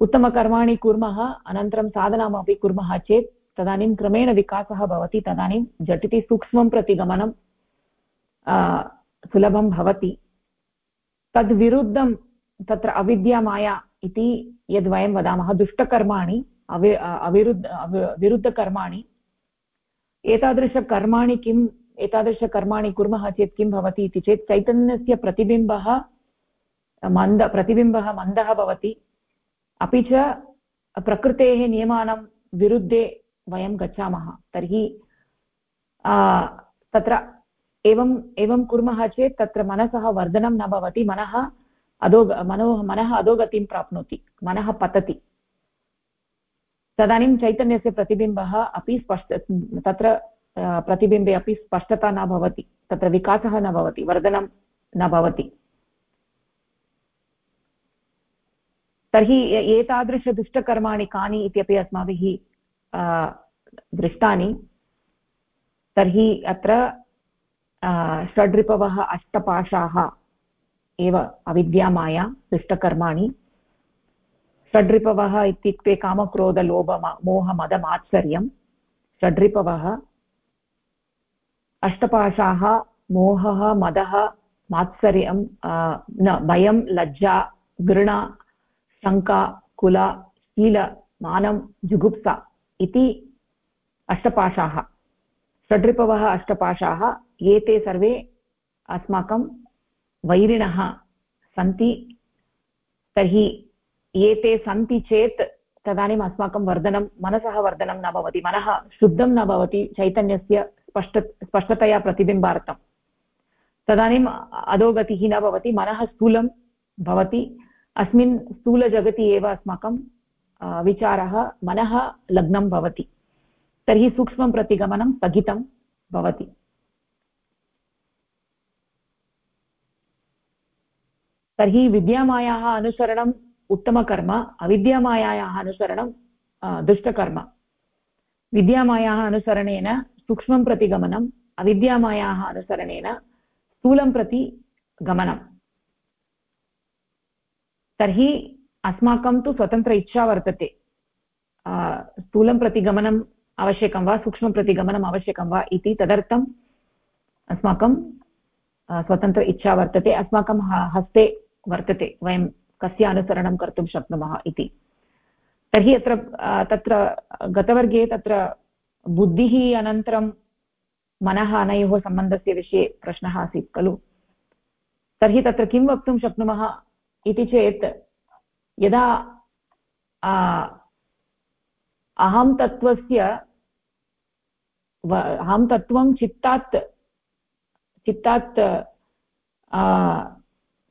उत्तमकर्माणि कुर्मः, अनन्तरं साधनामपि कुर्मः चेत् तदानीं क्रमेण विकासः भवति, तदानीं झटिति सूक्ष्मं प्रति गमनं सुलभं भवति। तद्विरुद्धं तत्र अविद्यामाया इति यद्वयं वदामः, दुष्टकर्माणि, अवि अविरुद्ध विरुद्धकर्माणि। एतादृशकर्माणि किम् एतादृशकर्माणि कुर्मः चेत् किं भवति इति चेत् चैतन्यस्य प्रतिबिम्बः मन्द प्रतिबिम्बः मन्दः भवति। अपि च प्रकृतेः नियमानां विरुद्धे वयं गच्छामः। तर्हि तत्र एवं एवं कुर्मः चेत् तत्र मनसः वर्धनं न भवति, मनः अधो, मनो, मनः अधोगतिं प्राप्नोति, मनः पतति। तदानीं चैतन्यस्य प्रतिबिम्बः अपि स्पष्ट, तत्र प्रतिबिम्बे अपि स्पष्टता न भवति, तत्र विकासः न भवति, वर्धनं न भवति। तर्हि एतादृशदुष्टकर्माणि कानि इत्यपि अस्माभिः दृष्टानि। तर्हि अत्र षड्रिपवः, अष्टपाशाः एव अविद्यामाया दुष्टकर्माणि। षड्रिपवः इत्युक्ते कामक्रोधलोभ मोहमदमात्सर्यं षड्रिपवः, अष्टपाशाः, मोहः, मदः मात्सर्यं न, भयं, लज्जा, घृणा शङ्का, कुल, शील, मानं, जुगुप्सा इति अष्टपाशाः। षड्रिपवः अष्टपाशाः, एते सर्वे अस्माकं वैरिणः सन्ति। तर्हि एते सन्ति चेत् तदानीम् अस्माकं वर्धनं, मनसः वर्धनं न भवति, मनः शुद्धं न भवति चैतन्यस्य स्पष्ट, स्पष्टतया प्रतिबिम्बार्थं। तदानीम् अधोगतिः न भवति, मनः स्थूलं भवति। अस्मिन् स्थूलजगति एव अस्माकं विचारः, मनः लग्नं भवति। तर्हि सूक्ष्मं प्रति गमनं स्थगितं भवति। तर्हि विद्यामायाः अनुसरणं उत्तमकर्म, अविद्यामायायाः अनुसरणं दुष्टकर्म। विद्यामायाः अनुसरणेन सूक्ष्मं प्रति गमनम् अविद्यामायाः अनुसरणेन स्थूलं प्रति गमनम्। तर्हि अस्माकं तु स्वतन्त्र इच्छा वर्तते। स्थूलं प्रति गमनम् आवश्यकं वा, सूक्ष्मं प्रति गमनम् आवश्यकं वा इति तदर्थम् अस्माकं स्वतन्त्र इच्छा वर्तते। अस्माकं हस्ते वर्तते, वयं कस्य अनुसरणं कर्तुं शक्नुमः इति। तर्हि अत्र तत्र गतवर्गे तत्र बुद्धिः अनन्तरं मनः अनयोः सम्बन्धस्य विषये प्रश्नः आसीत् खलु। तर्हि तत्र किं वक्तुं शक्नुमः इति चेत् यदा अहं तत्त्वस्य अहं तत्त्वं चित्तात् चित्तात्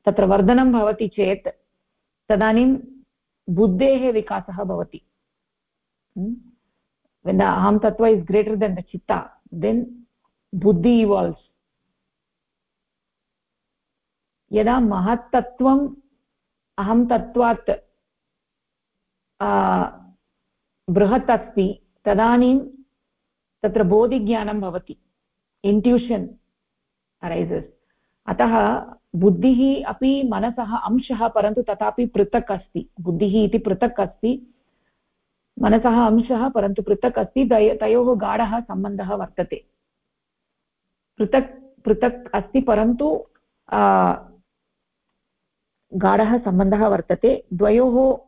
तत्र वर्धनं भवति चेत् तदानीं बुद्धेः विकासः भवति। when the aham tattva is greater than the chitta then buddhi evolves. यदा महत्तत्त्वम् अहं तत्त्वात् बृहत् अस्ति। तदानीं तत्र बोधिज्ञानं भवति। इन्ट्यूशन् अरैसस् अतः बुद्धिः अपि मनसः अंशः, परन्तु तथापि पृथक् अस्ति। बुद्धिः इति पृथक् अस्ति, मनसः अंशः, परन्तु पृथक् अस्ति। तय गाढः सम्बन्धः वर्तते। पृथक् पृथक् अस्ति, परन्तु गाढः सम्बन्धः वर्तते, द्वयोः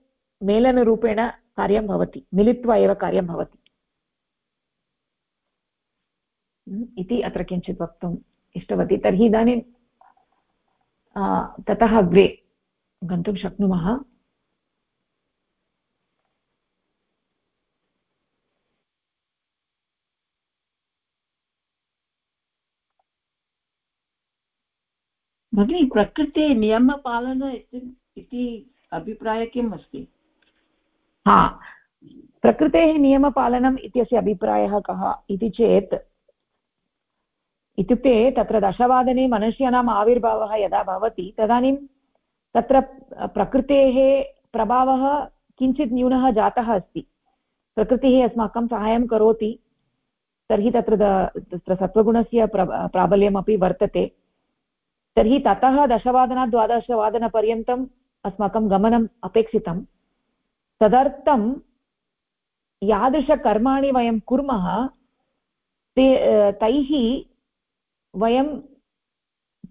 मेलनरूपेण कार्यं भवति, मिलित्वा एव कार्यं भवति। इति अत्र किञ्चित् वक्तुम् इष्टवती। तर्हि इदानीं ततः अग्रे गन्तुं शक्नुमः। भगिनी, प्रकृते नियमपालन इति अभिप्रायः किम् अस्ति? हा, प्रकृतेः नियमपालनम् इत्यस्य अभिप्रायः कः इति चेत्, इत्युक्ते तत्र दशवादने मनुष्याणाम् आविर्भावः यदा भवति, तदानीं तत्र प्रकृतेः प्रभावः किञ्चित् न्यूनः जातः अस्ति। प्रकृतिः अस्माकं सहायं करोति, तर्हि तत्र तत्र सत्त्वगुणस्य प्र प्राबल्यमपि वर्तते। तर्हि ततः दशवादनात् द्वादशवादनपर्यन्तम् अस्माकं गमनम् अपेक्षितं तदर्थं यादृशकर्माणि वयं कुर्मः, ते तैः वयं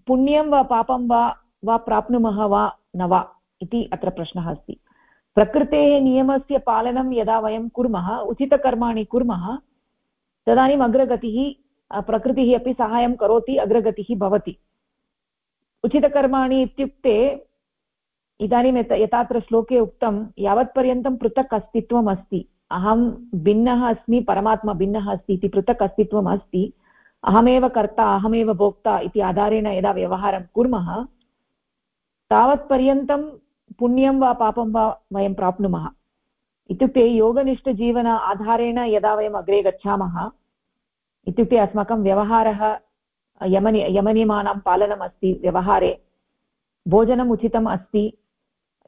पुण्यं वा पापं वा वा प्राप्नुमः वा न वा इति अत्र प्रश्नः अस्ति। प्रकृतेः नियमस्य पालनं यदा वयं कुर्मः, उचितकर्माणि कुर्मः, तदानीम् अग्रगतिः प्रकृतिः अपि साहाय्यं करोति, अग्रगतिः भवति। उचितकर्माणि इत्युक्ते इदानीं यत् यथात्र श्लोके उक्तं, यावत्पर्यन्तं पृथक् अस्तित्वम् अस्ति। अहं भिन्नः अस्मि, परमात्मा भिन्नः अस्ति इति पृथक् अस्तित्वम् अस्ति। अहमेव कर्ता, अहमेव भोक्ता इति आधारेण यदा व्यवहारं कुर्मः, तावत्पर्यन्तं पुण्यं वा पापं वा वयं प्राप्नुमः। इत्युक्ते योगनिष्ठजीवन आधारेण यदा वयम् अग्रे गच्छामः, इत्युक्ते अस्माकं व्यवहारः यमनि, यमनियमानां पालनम् अस्ति व्यवहारे भोजनम् उचितम् अस्ति।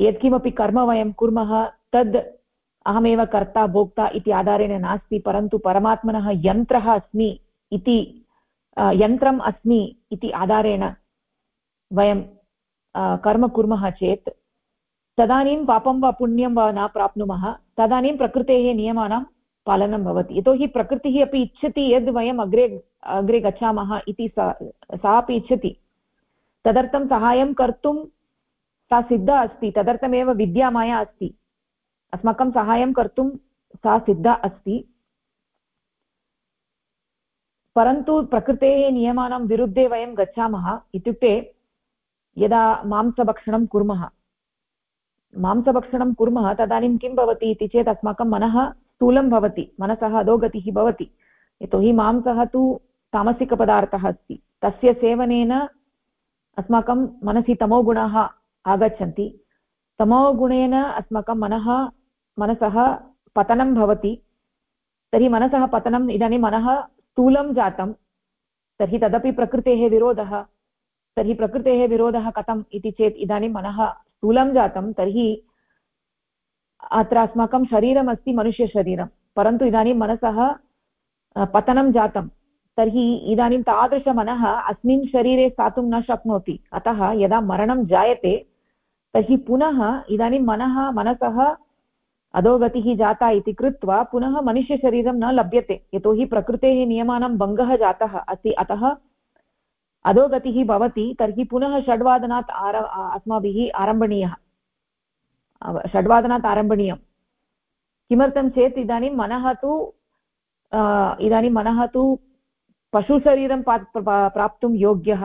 यत्किमपि कर्म वयं कुर्मः, तद् अहमेव कर्ता, भोक्ता इति आधारेण नास्ति, परन्तु परमात्मनः यन्त्रः अस्मि इति यन्त्रम् अस्मि इति आधारेण वयं कर्म कुर्मः चेत्, तदानीं पापं वा पुण्यं वा न प्राप्नुमः, तदानीं प्रकृतेः नियमानां पालनं भवति। यतोहि प्रकृतिः अपि इच्छति यद् वयम् अग्रे अग्रे गच्छामः इति सा सा अपि इच्छति। तदर्थं सहायं कर्तुं सा सिद्धा अस्ति, तदर्थमेव विद्यामाया अस्ति। अस्माकं सहायं कर्तुं सा सिद्धा अस्ति। परन्तु प्रकृतेः नियमानां विरुद्धे वयं गच्छामः इत्युक्ते यदा मांसभक्षणं कुर्मः। मांसभक्षणं कुर्मः, तदानीं किं भवति इति चेत् अस्माकं मनः स्थूलं भवति, मनसः अधोगतिः भवति। यतोहि मांसः तु तामसिकपदार्थः अस्ति। तस्य सेवनेन अस्माकं मनसि तमोगुणाः आगच्छन्ति। तमोगुणेन अस्माकं मनः, मनसः पतनं भवति। तर्हि मनसः पतनम्, इदानीं मनः स्थूलं जातं। तर्हि तदपि प्रकृतेः विरोधः। तर्हि प्रकृतेः विरोधः कथम् इति चेत् इदानीं मनः स्थूलं जातं। तर्हि अत्र अस्माकं शरीरमस्ति मनुष्यशरीरं। परन्तु इदानीं मनसः पतनं जातं तर्हि इदानीं तादृशमनः अस्मिन् शरीरे स्थातुं न शक्नोति। अतः यदा मरणं जायते, तर्हि पुनः इदानीं मनः, मनसः अधोगतिः जाता इति कृत्वा पुनः मनुष्यशरीरं न लभ्यते। यतोहि प्रकृतेः नियमानां भङ्गः जातः अस्ति। अतः अधोगतिः भवति, तर्हि पुनः षड्वादनात् आर अस्माभिः आरम्भणीयः। षड्वादनात् आरम्भणीयं। किमर्थं चेत् इदानीं मनः तु इदानीं मनः तु पशुशरीरं प्राप्तुं योग्यः,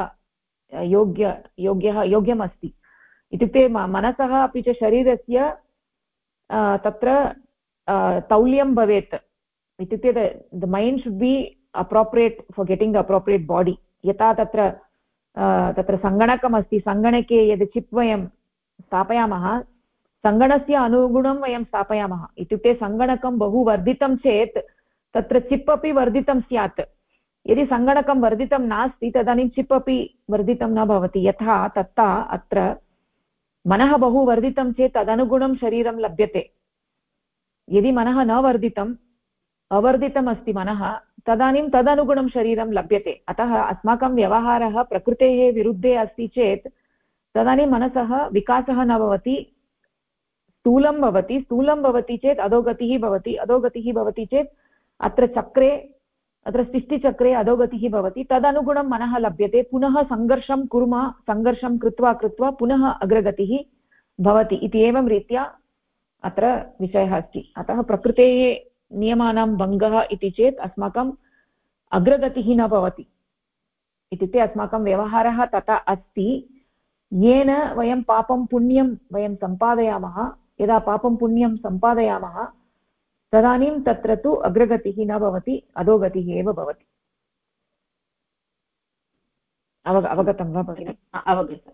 योग्य, योग्यः योग्यम् अस्ति इत्युक्ते मनसः अपि च शरीरस्य तत्र तौल्यं भवेत्। इत्युक्ते the mind should be appropriate for getting the appropriate body. यथा तत्र तत्र सङ्गणकमस्ति। सङ्गणके यद् चिप् वयं स्थापयामः, सङ्गणस्य अनुगुणं वयं स्थापयामः। इत्युक्ते सङ्गणकं बहु वर्धितं चेत् तत्र चिप् अपि वर्धितं स्यात्। यदि सङ्गणकं वर्धितं नास्ति, तदानीं चिप् अपि वर्धितं न भवति। यथा तथा अत्र मनः बहु वर्धितं चेत् तदनुगुणं शरीरं लभ्यते। यदि मनः न वर्धितम्, अवर्धितम् अस्ति मनः, तदानीं तदनुगुणं शरीरं लभ्यते। अतः अस्माकं व्यवहारः प्रकृतेः विरुद्धे अस्ति चेत् तदानीं मनसः विकासः न भवति, स्थूलं भवति। स्थूलं भवति चेत् अधोगतिः भवति अधोगतिः भवति चेत् अत्र चक्रे अत्र सृष्टिचक्रे अधोगतिः भवति। तदनुगुणं मनः लभ्यते। पुनः सङ्घर्षं कुर्मः, सङ्घर्षं कृत्वा कृत्वा पुनः अग्रगतिः भवति इति एवं रीत्या अत्र विषयः अस्ति। अतः प्रकृतेः नियमानां भङ्गः इति चेत् अस्माकम् अग्रगतिः न भवति। इत्युक्ते अस्माकं व्यवहारः तथा अस्ति। येन वयं पापं पुण्यं वयं सम्पादयामः, यदा पापं पुण्यं सम्पादयामः तदानीं तत्र तु अग्रगतिः न भवति, अधोगतिः एव भवति। अवग, अवगतं वा भगिनि? अवगतम्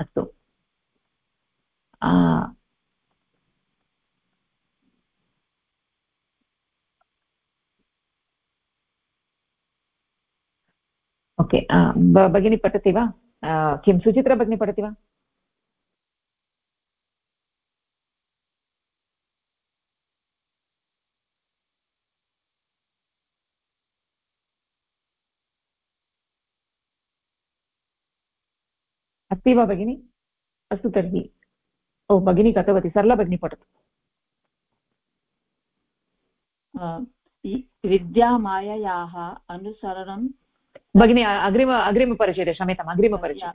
अस्तु। ओके भगिनी पठति वा किं सुचित्रा भगिनी पठति वा अस्ति वा भगिनि अस्तु तर्हि ओ भगिनी गतवती सरला भगिनी पठतु विद्यामाययाः अनुसरणं भगिनी अग्रिम अग्रिमपरिचये क्षम्यताम् अग्रिमपरिचये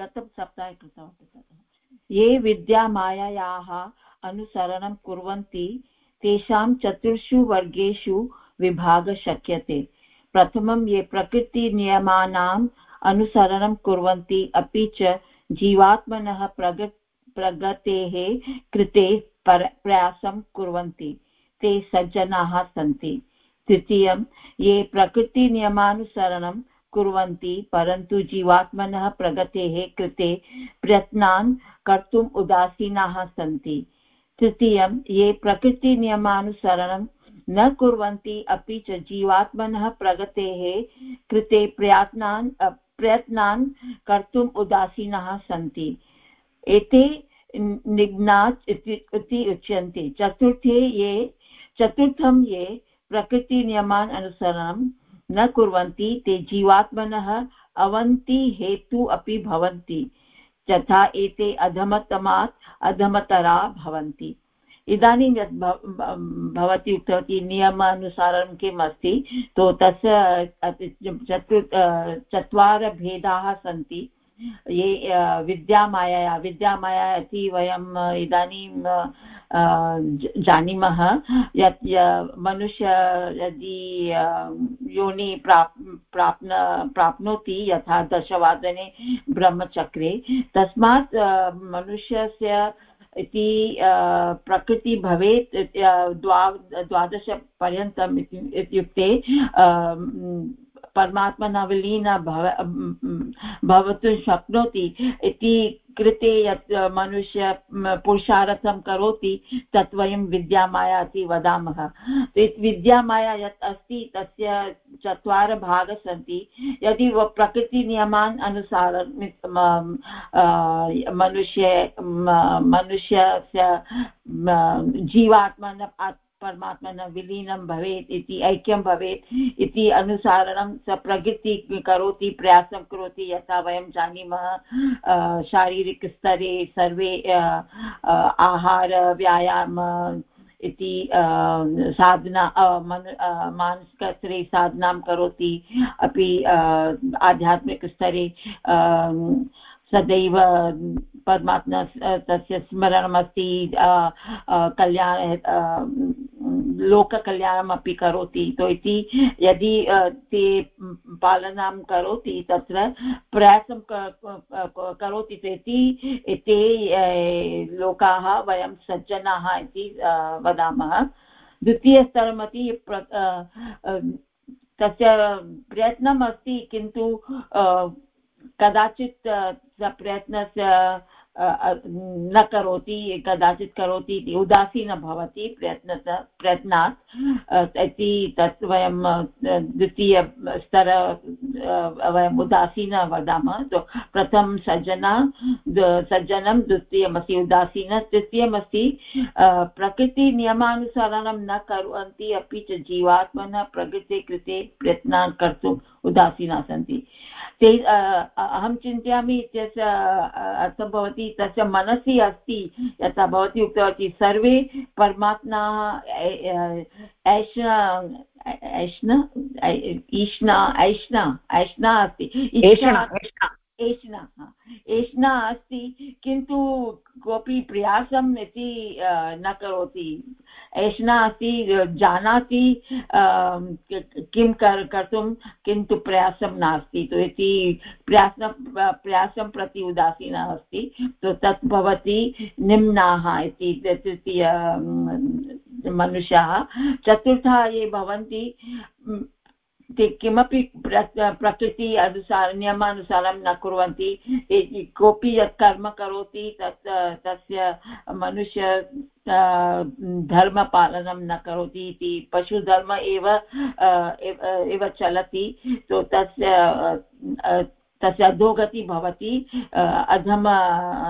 गतसप्ताहे कृतवती ये विद्यामायायाः अनुसरणं कुर्वन्ति, तेषां चतुर्षु वर्गेषु विभागः शक्यते। प्रथमं ये प्रकृतिनियमानाम् अनुसरणं कुर्वन्ति, अपि च जीवात्मनः प्रग प्रगतेः कृते प्रयासं कुर्वन्ति। ते सज्जनाः सन्ति। तृतीयं, ये प्रकृतिनियमानुसरणं कुर्वन्ति, परन्तु जीवात्मनः प्रगतेः कृते प्रयत्नान् कर्तुम् उदासीनाः सन्ति। तृतीयं, ये प्रकृतिनियमानुसरणं न कुर्वन्ति, अपि च जीवात्मनः प्रगतेः कृते प्रयत्नान् प्रयत्नान् कर्तुम् उदासीनाः सन्ति। एते निघ्नात् इति उच्यन्ते। चतुर्थे ये, चतुर्थं ये प्रकृतिनियमान् अनुसरणं न कुर्वन्ति, ते जीवात्मनः अवन्ति, हेतु अपि भवन्ति, यथा एते अधमतमात् अधमतरा भवन्ति। इदानीं यत् भवती उक्तवती नियमानुसारं किम् अस्ति तो तस्य चतुर् चत्वार भेदाः सन्ति। ये विद्यामायया विद्यामाया इति वयम् इदानीं जानीमः। यत् मनुष्य यदि योनि प्राप्, प्राप्न, प्राप्नोति यथा दशवादने ब्रह्मचक्रे, तस्मात् मनुष्यस्य इति प्रकृति भवेत् द्वा, द्वादशपर्यन्तम् इत्युक्ते परमात्मना विलीन भव, भवितुं शक्नोति। इति कृते यत् मनुष्य पुरुषार्थं करोति, तत् वयं विद्यामाया इति वदामः। विद्यामाया यत् अस्ति, तस्य चत्वार भागः सन्ति। यदि प्रकृतिनियमान् अनुसार मनुष्य मनुष्यस्य जीवात्मन परमात्मना विलीनं भवेत् इति ऐक्यं भवेत् इति अनुसारणं स प्रकृति करोति, प्रयासं करोति। यथा वयं जानीमः शारीरिकस्तरे सर्वे आहार, व्यायाम इति साधना मानसिकस्तरे साधनां करोति। अपि आध्यात्मिकस्तरे सदैव, परमात्मा तस्य स्मरणमस्ति कल्याण लोककल्याणमपि करोति। तो इति यदि ते पालनं करोति, तत्र प्रयासं करोति इति ते लोकाः वयं सज्जनाः इति वदामः। द्वितीयस्तरमपि तस्य प्रयत्नम् अस्ति किन्तु कदाचित् प्रयत्नस्य न करोति, कदाचित् करोति इति उदासीन भवति प्रयत्न प्रयत्नात्। इति तत् वयं द्वितीयस्तर वयम् उदासीन वदामः। तो प्रथमं सज्जना सज्जनं द्वितीयमस्ति उदासीन, तृतीयमस्ति प्रकृतिनियमानुसारणं न कुर्वन्ति, अपि च जीवात्मनः प्रकृते कृते प्रयत्नान् कर्तुम् उदासीनाः सन्ति ते अहं चिन्तयामि इत्यस्य अर्थं भवति तस्य मनसि अस्ति यथा भवती उक्तवती सर्वे परमात्मा ऐष्ण ऐष्ण ईष्णा ऐष्णा ऐष्णा अस्ति एष्णा एष्णा अस्ति किन्तु कोऽपि प्रयासम् इति न करोति अस्ति जानाति किं कर् कर्तुं किन्तु प्रयासं नास्ति। तो इति प्रयासं प्रयासं प्रति उदासीना अस्ति तो तत् भवति निम्नाः इति, तृतीय मनुष्याः। चतुर्थाः ये भवन्ति किमपि प्रकृति अनुसार नियमानुसारं न कुर्वन्ति। कोऽपि यत् कर्म करोति तत्, तस्य मनुष्य धर्मपालनं न करोति इति। पशुधर्म एव एव चलति। तो तस्य तस्य अधोगति भवति। अधम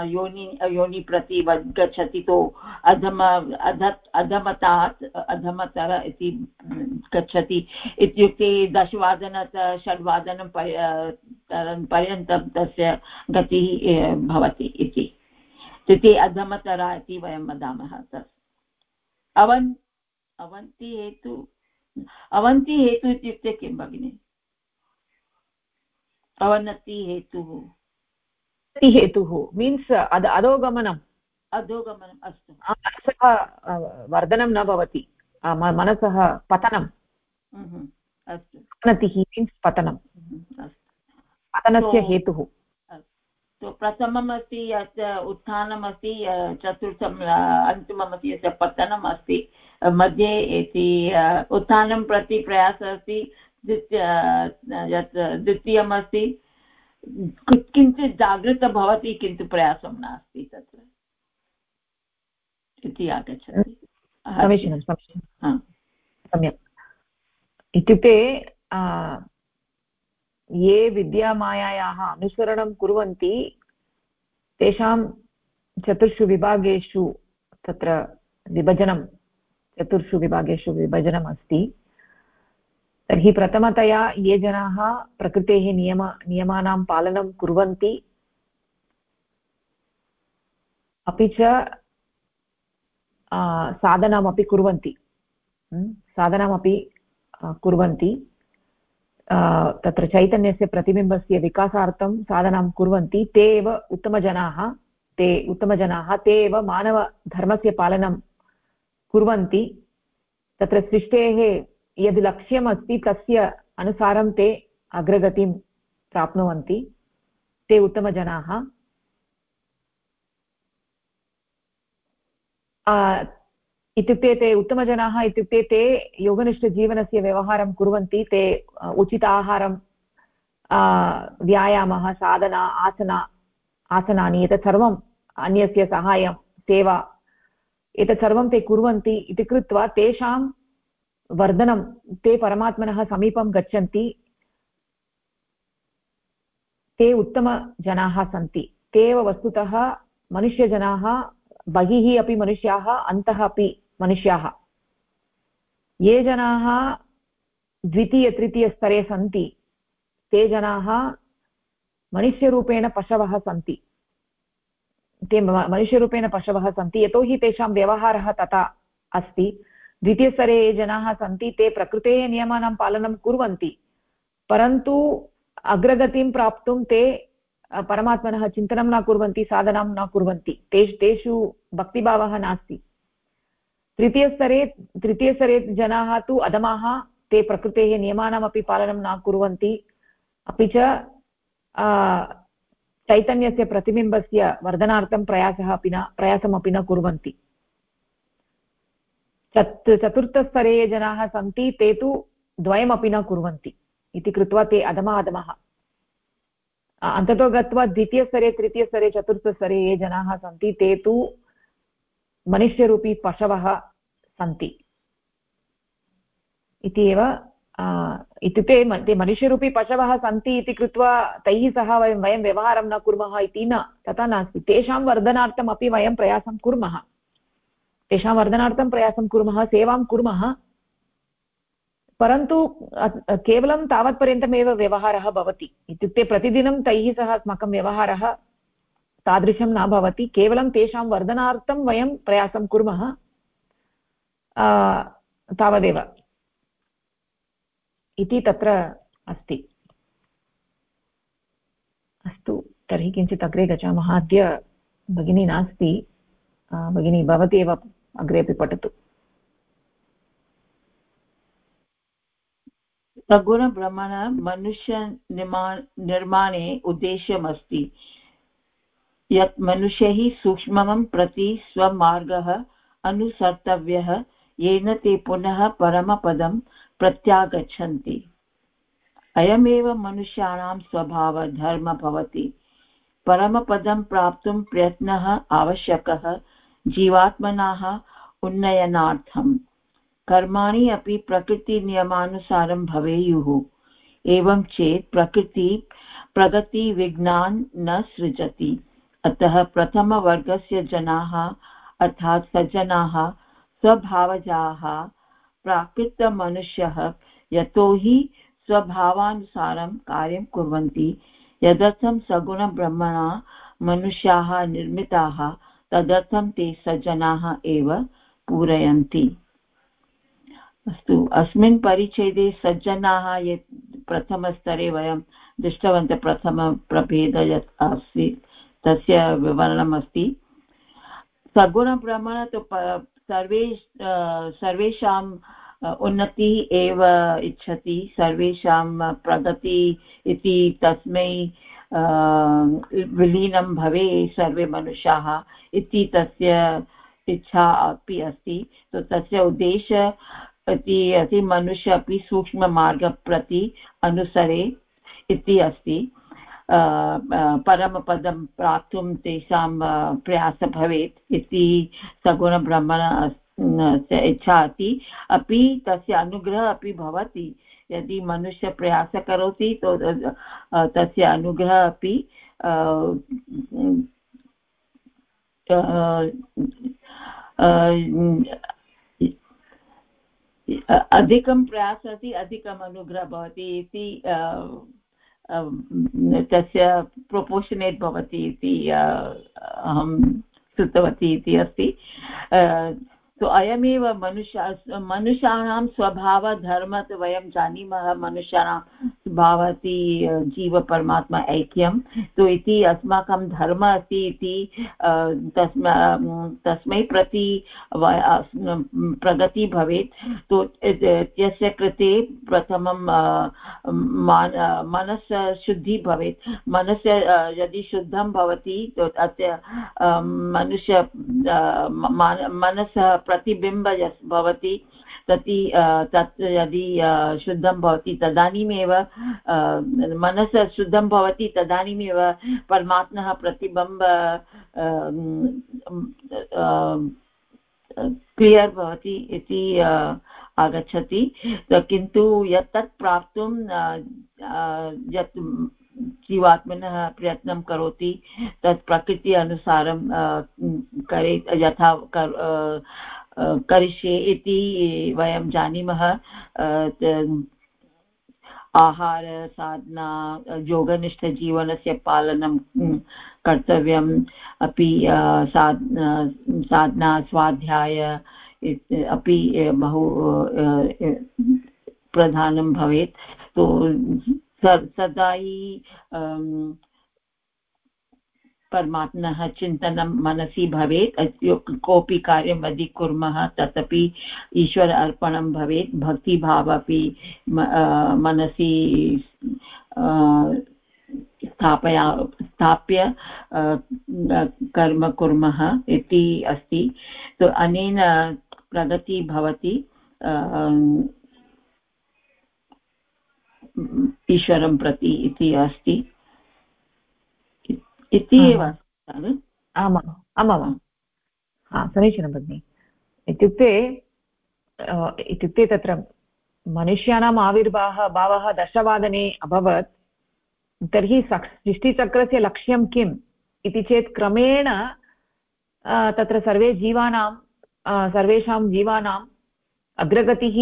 योनि योनि प्रति गच्छति तो अधम, अध, अधमतात्, अधमतर इति गच्छति। इत्युक्ते दशवादनतः षड्वादनं पर्यन्तं तस्य गतिः भवति इति। इत्युक्ते अधमतरा इति वयं वदामः तत्। अवन्, अवन्ति हेतु अवन्ति हेतु इत्युक्ते किं, भगिनि? अवनति हेतुः। हेतुः मीन्स् अद अधोगमनम् अधोगमनम् अस्तु। मनसः वर्धनं न भवति। मनसः पतनं अस्तु। अवनतिः मीन्स् पतनं पतनस्य हेतुः। प्रथमम् अस्ति यत् उत्थानम् अस्ति चतुर्थम् अन्तिमम् अस्ति यस्य पतनम् अस्ति मध्ये इति उत्थानं प्रति प्रयासः अस्ति। यत् द्वितीयमस्ति किञ्चित् जागृत भवति किन्तु प्रयासं नास्ति तत्र। इति आगच्छति। समीचीनं समीचीनं। सम्यक्। इत्युक्ते ये विद्यामायायाः अनुसरणं कुर्वन्ति तेषां चतुर्षु विभागेषु तत्र विभजनं चतुर्षु विभागेषु विभजनम् अस्ति तर्हि प्रथमतया ये जनाः प्रकृतेः नियम, नियमानां पालनं कुर्वन्ति। अपि च साधनामपि कुर्वन्ति। साधनामपि कुर्वन्ति। तत्र चैतन्यस्य प्रतिबिम्बस्य विकासार्थं साधनां कुर्वन्ति। ते एव उत्तमजनाः, ते उत्तमजनाः, ते एव मानवधर्मस्य पालनं कुर्वन्ति। तत्र सृष्टेः यद् लक्ष्यम् अस्ति तस्य अनुसारं ते अग्रगतिं प्राप्नुवन्ति। ते उत्तमजनाः। इत्युक्ते ते उत्तमजनाः, इत्युक्ते ते योगनिष्ठजीवनस्य व्यवहारं कुर्वन्ति, ते उचित आहारं व्यायामः, साधना, आसना, आसनानि, एतत् सर्वम् अन्यस्य सहायं सेवा, एतत् सर्वं ते कुर्वन्ति इति कृत्वा तेषां वर्धनं, ते परमात्मनः समीपं गच्छन्ति, ते उत्तमजनाः सन्ति। ते एव वस्तुतः मनुष्यजनाः, बहिः अपि मनुष्याः, अन्तः अपि मनुष्याः। ये जनाः द्वितीयतृतीयस्तरे सन्ति, ते जनाः मनुष्यरूपेण पशवः सन्ति। ते मनुष्यरूपेण पशवः सन्ति, यतोहि तेषां व्यवहारः तथा अस्ति। द्वितीयस्तरे ये जनाः सन्ति, ते प्रकृतेः नियमानां पालनं कुर्वन्ति, परन्तु अग्रगतिं प्राप्तुं ते परमात्मनः चिन्तनं न कुर्वन्ति, साधनां न कुर्वन्ति तेषु तेषु भक्तिभावः नास्ति। तृतीयस्तरे तृतीयस्तरे जनाः तु अधमाः, ते प्रकृतेः नियमानामपि पालनं न कुर्वन्ति, अपि च चैतन्यस्य प्रतिबिम्बस्य वर्धनार्थं प्रयासः अपि न, प्रयासमपि न कुर्वन्ति। चत्, चतुर्थस्तरे ये जनाः सन्ति, ते तु द्वयमपि न कुर्वन्ति इति कृत्वा ते अधमा अधमः अन्ततो गत्वा द्वितीयस्तरे, तृतीयस्तरे, चतुर्थस्तरे ये जनाः सन्ति, ते तु मनुष्यरूपी पशवः सन्ति। इति एव इत्युक्ते ते मनुष्यरूपी पशवः सन्ति इति कृत्वा तैः सह वयं वयं व्यवहारं न कुर्मः इति न, तथा नास्ति। तेषां वर्धनार्थम् अपि वयं प्रयासं कुर्मः। तेषां वर्धनार्थं प्रयासं कुर्मः, सेवां कुर्मः, परन्तु केवलं तावत्पर्यन्तमेव व्यवहारः भवति। इत्युक्ते प्रतिदिनं तैः सह अस्माकं व्यवहारः तादृशं न भवति। केवलं तेषां वर्धनार्थं वयं प्रयासं कुर्मः तावदेव। इति तत्र अस्ति। अस्तु, तर्हि किञ्चित् अग्रे गच्छामः। अद्य भगिनी नास्ति। भगिनी भवती एव अग्रे अपि पठतु। सगुणभ्रमण मनुष्यनिर्मा निर्माणे उद्देश्यमस्ति। यत् मनुष्यैः सूक्ष्मं प्रति स्वमार्गः, अनुसर्तव्यः, येन ते पुनः परमपदं प्रत्यागच्छन्ति। अयमेव मनुष्याणां स्वभावधर्म भवति। परमपदं प्राप्तुं प्रयत्नः आवश्यकः। जीवात्मनाः उन्नयनार्थम् कर्माणि अपि प्रकृतिनियमानुसारं भवेयुः। एवं चेत् प्रकृति प्रगतिविघ्नान् न सृजति। अतः प्रथमवर्गस्य जनाः अर्थात् सज्जनाः, स्वभावजाः, प्राकृतमनुष्यः यतोहि स्वभावानुसारं कार्यं कुर्वन्ति। यदर्थं सगुणब्रह्मणा मनुष्याः निर्मिताः तदर्थं ते सज्जनाः एव पूरयन्ति। अस्तु, अस्मिन् परिच्छेदे सज्जनाः यत् प्रथमस्तरे वयं दृष्टवन्तः प्रथमप्रभेद यत् अस्ति तस्य विवरणम् अस्ति सगुणब्रह्मण तु सर्वे सर्वेषां उन्नतिः एव इच्छति, सर्वेषां प्रगति इति तस्मै विलीनं भवे सर्वे मनुष्याः। इति तस्य इच्छा अपि अस्ति। तो तस्य उद्देश्य इति अति मनुष्य अपि सूक्ष्ममार्ग प्रति अनुसरे इति अस्ति। परमपदं प्राप्तुं तेषां प्रयासः भवेत् इति सगुणब्रह्मण इच्छा अस्ति। अपि तस्य अनुग्रहः अपि भवति। यदि मनुष्य प्रयासः करोति तो तस्य अनुग्रहः अपि अधिकं प्रयासः अस्ति अधिकम् अनुग्रहः भवति इति तस्य प्रोपोशनेट् भवति इति अहं श्रुतवती इति अस्ति। सो अयमेव मनुष्य, मनुष्याणां स्वभावधर्म तु वयं जानीमः। मनुष्याणां स्वभावति जीवपरमात्मा ऐक्यं तु इति अस्माकं धर्मः अस्ति इति तस्मै तस्मै प्रति प्रगति भवेत्। तु यस्य कृते प्रथमं मनः शुद्धिः भवेत्। मनस्य यदि शुद्धं भवति अस्य मनुष्य मनसः प्रतिबिम्ब भवति, तति तत् यदि शुद्धं भवति तदानीमेव मनसः शुद्धं भवति तदानीमेव परमात्मनः प्रतिबिम्ब क्लियर् भवति इति आगच्छति। किन्तु यत् तत् प्राप्तुं यत् जीवात्मनः प्रयत्नं करोति, तत् प्रकृति अनुसारं करे, यथा करिष्ये इति वयं जानीमः। आहारसाधना योगनिष्ठजीवनस्य पालनं कर्तव्यम्, अपि साधना, स्वाध्याय अपि बहु प्रधानं भवेत्। तो परमात्मनः चिन्तनं मनसि भवेत् कोऽपि कार्यं यदि कुर्मः तदपि ईश्वर अर्पणं भवेत्, भक्तिभाव अपि मनसि स्थापया, स्थाप्य कर्म कुर्मः इति अस्ति। तो अनेन प्रगतिः भवति ईश्वरं प्रति इति अस्ति। इति एव आमाम् आमामां हा समीचीनं भगिनि। इत्युक्ते इत्युक्ते तत्र मनुष्याणाम् आविर्भावः भावः दशवादने अभवत्। तर्हि सृष्टिचक्रस्य लक्ष्यं किम् इति चेत् क्रमेण तत्र सर्वे जीवानां सर्वेषां जीवानाम् अग्रगतिः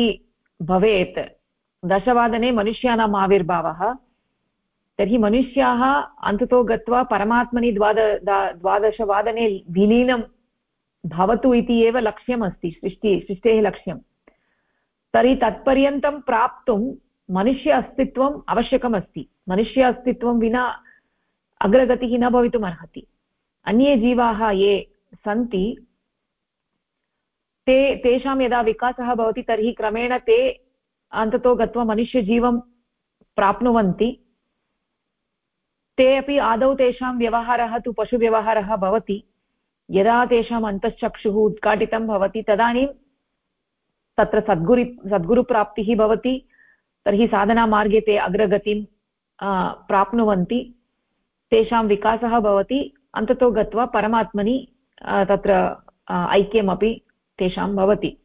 भवेत्। दशवादने मनुष्याणाम् आविर्भावः। तर्हि मनुष्याः अन्ततो गत्वा परमात्मनि द्वाद द्वादशवादने विलीनं भवतु इति एव लक्ष्यमस्ति, सृष्टि, सृष्टेः लक्ष्यं। तर्हि तत्पर्यन्तं प्राप्तुं मनुष्य अस्तित्वम् आवश्यकमस्ति। मनुष्य अस्तित्वं विना अग्रगतिः न भवितुमर्हति अन्ये जीवाः ये सन्ति, ते, तेषां यदा विकासः भवति तर्हि क्रमेण ते अन्ततो गत्वा मनुष्यजीवं प्राप्नुवन्ति। ते अपि आदौ तेषां व्यवहारः तु पशुव्यवहारः भवति। यदा तेषाम् अन्तश्चक्षुः उद्घाटितं भवति, तदानीं तत्र सद्गुरि, सद्गुरुप्राप्तिः भवति। तर्हि साधनामार्गे ते अग्रगतिं प्राप्नुवन्ति। तेषां विकासः भवति। अन्ततो गत्वा परमात्मनि तत्र ऐक्यमपि तेषां भवति।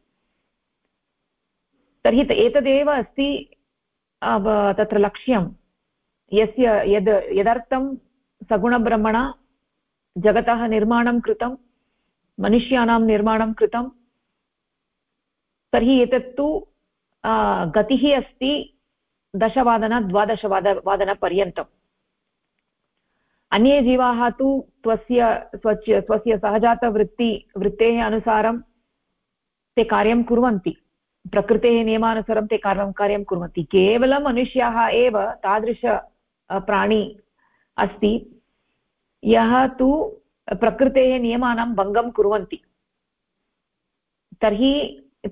तर्हि एतदेव अस्ति तत्र लक्ष्यं यस्य यद् यदर्थं सगुणब्रह्मणा जगतः निर्माणं कृतं, मनुष्याणां निर्माणं कृतं, तर्हि एतत्तु गतिः अस्ति दशवादनात् द्वादशवाद, वादनपर्यन्तम्। अन्ये जीवाः तु स्वस्य स्वस्य स्वस्य सहजातवृत्ति, वृत्तेः अनुसारं ते कार्यं कुर्वन्ति। प्रकृतेः नियमानुसारं ते कार्यं कार्यं कुर्वन्ति। केवलं मनुष्याः एव तादृश प्राणी अस्ति। यः तु प्रकृतेः नियमानां भङ्गं कुर्वन्ति। तर्हि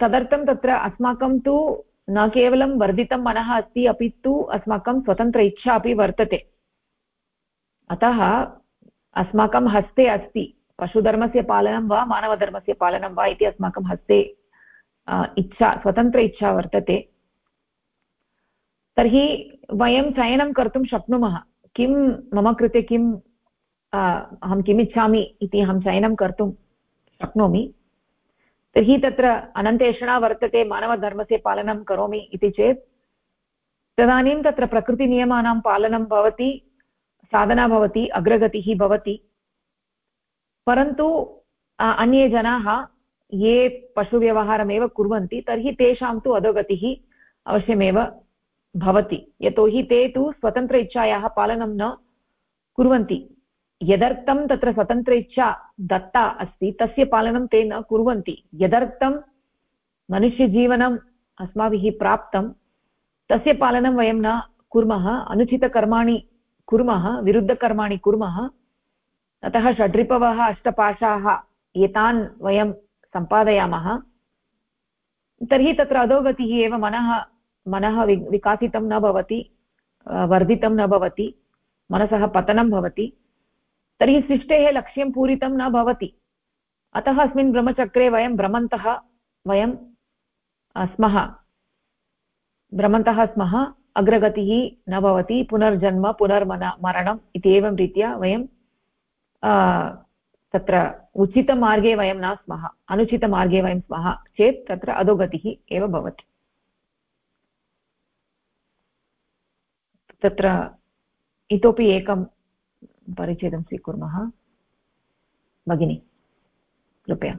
तदर्थं तत्र अस्माकं तु न केवलं वर्धितं मनः अस्ति, अपि तु अस्माकं स्वतन्त्र इच्छा अपि वर्तते। अतः अस्माकं हस्ते अस्ति। पशुधर्मस्य पालनं वा मानवधर्मस्य पालनं वा इति अस्माकं हस्ते इच्छा, स्वतन्त्र इच्छा वर्तते। तर्हि वयं चयनं कर्तुं शक्नुमः। किं मम कृते किं अहं किम् इच्छामि इति अहं चयनं कर्तुं शक्नोमि। तर्हि तत्र अनन्तेषणा वर्तते, मानवधर्मस्य पालनं करोमि इति चेत्। तदानीं तत्र प्रकृतिनियमानां पालनं भवति, साधना भवति, अग्रगतिः भवति। परन्तु अन्ये जनाः ये पशुव्यवहारमेव कुर्वन्ति, तर्हि तेषां तु अधोगतिः अवश्यमेव भवति। यतोहि ते तु स्वतन्त्र इच्छायाः पालनं न कुर्वन्ति। यदर्थं तत्र स्वतन्त्र इच्छा दत्ता अस्ति, तस्य पालनं ते न कुर्वन्ति। यदर्थं मनुष्यजीवनम् अस्माभिः प्राप्तं, तस्य पालनं वयं न कुर्मः, अनुचितकर्माणि कुर्मः, विरुद्धकर्माणि कुर्मः अतः षड्रिपवः, अष्टपाशाः, एतान् वयं सम्पादयामः। तर्हि तत्र अधोगतिः एव मनः मनः विकासितं न भवति वर्धितं न भवति, मनसः पतनं भवति, तर्हि सृष्टेः लक्ष्यं पूरितं न भवति। अतः अस्मिन् ब्रह्मचक्रे वयं भ्रमन्तः, वयं स्मः भ्रमन्तः स्मः, अग्रगतिः न भवति, पुनर्जन्म, पुनर्मन, मरणम् इति एवं रीत्या वयं तत्र उचितमार्गे वयं न स्मः, अनुचितमार्गे वयं स्मः, चेत् तत्र अधोगतिः एव भवति। तत्र इतोपि एकं परिच्छेदं स्वीकुर्मः। भगिनि, कृपया।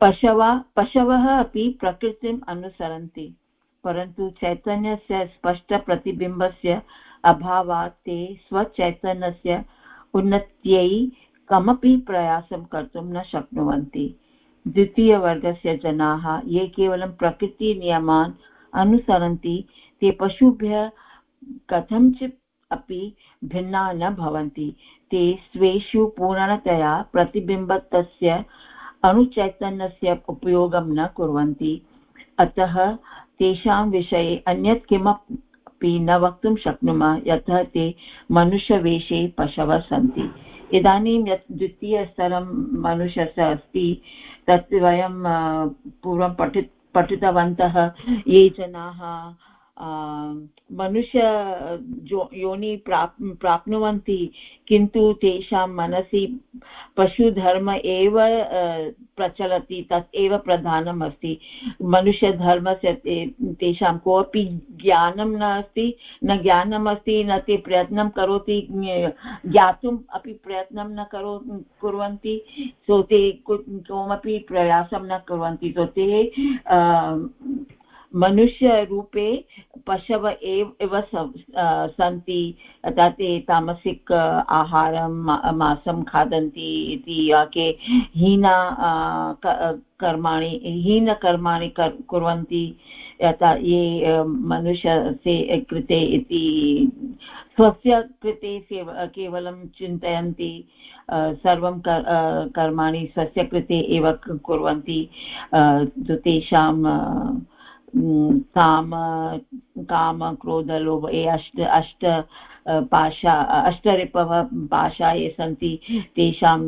पशव, पशवः अपि प्रकृतिम् अनुसरन्ति, परन्तु चैतन्यस्य स्पष्टप्रतिबिम्बस्य अभावात् ते स्वचैतन्यस्य उन्नत्यै कमपि प्रयासं कर्तुं न शक्नुवन्ति। द्वितीयवर्गस्य जनाः ये केवलं प्रकृतिनियमान् अनुसरन्ति, ते पशुभ्यः कथञ्चित् अपि भिन्ना न भवन्ति। ते स्वेषु पूर्णतया प्रतिबिम्बतस्य अणुचैतन्यस्य उपयोगं न कुर्वन्ति। अतः तेषां विषये अन्यत् किमपि न वक्तुं शक्नुमः, यतः ते मनुष्यवेषे पशवः सन्ति। इदानीं यत् द्वितीयस्तरं मनुष्यस्य अस्ति, तत् वयं पूर्वं पठि पठितवन्तः ये जनाः मनुष्य, जो, योनि प्राप्, प्राप्नुवन्ति, किन्तु तेषां मनसि पशुधर्म एव प्रचलति, तत् एव प्रधानम् अस्ति। मनुष्यधर्मस्य ते, तेषां कोऽपि ज्ञानं नास्ति, न ज्ञानम् अस्ति, न ते प्रयत्नं करोति ज्ञातुम् अपि प्रयत्नं न करो, कुर्वन्ति, सो ते कोमपि प्रयासं न कुर्वन्ति, सो ते मनुष्यरूपे पशव एव सन्ति। तथा ते तामसिक आहारं मांसं खादन्ति इति के हीना कर्माणि हीनकर्माणि कुर्वन्ति। यथा ये मनुष्यस्य कृते इति, स्वस्य कृते सेव, केवलं चिन्तयन्ति। सर्वं कर्माणि स्वस्य कृते एव कुर्वन्ति। तेषां काम काम क्रोधलोभ ये अष्ट अष्ट पाशा अष्टरिपव पाशा ये सन्ति, तेषां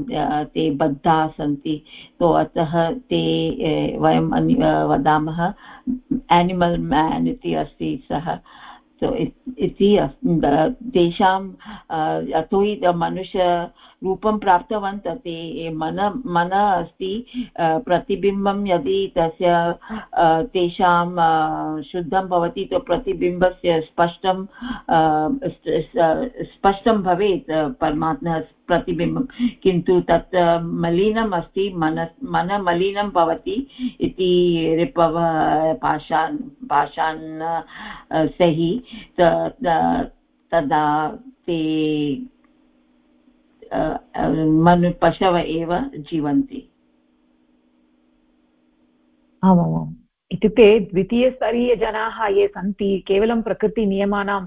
ते बद्धाः सन्ति। तो अतः ते वयं वदामः एनिमल् मेन् इति अस्ति सः। तो इति तेषां यतोहि मनुष्य रूपं प्राप्तवन्तः ते मन मन अस्ति प्रतिबिम्बं यदि तस्य तेषां शुद्धं भवति तो प्रतिबिम्बस्य स्पष्टं स्पष्टं भवेत् परमात्मा प्रतिबिम्बं। किन्तु तत् मलिनम् अस्ति, मन मन मलिनं भवति इति ऋपव पाषान् पाषान् सहि तदा ते मनु पशव एव जीवन्ति। आमामाम्। इत्युक्ते द्वितीयस्तरीयजनाः ये सन्ति, केवलं प्रकृतिनियमानां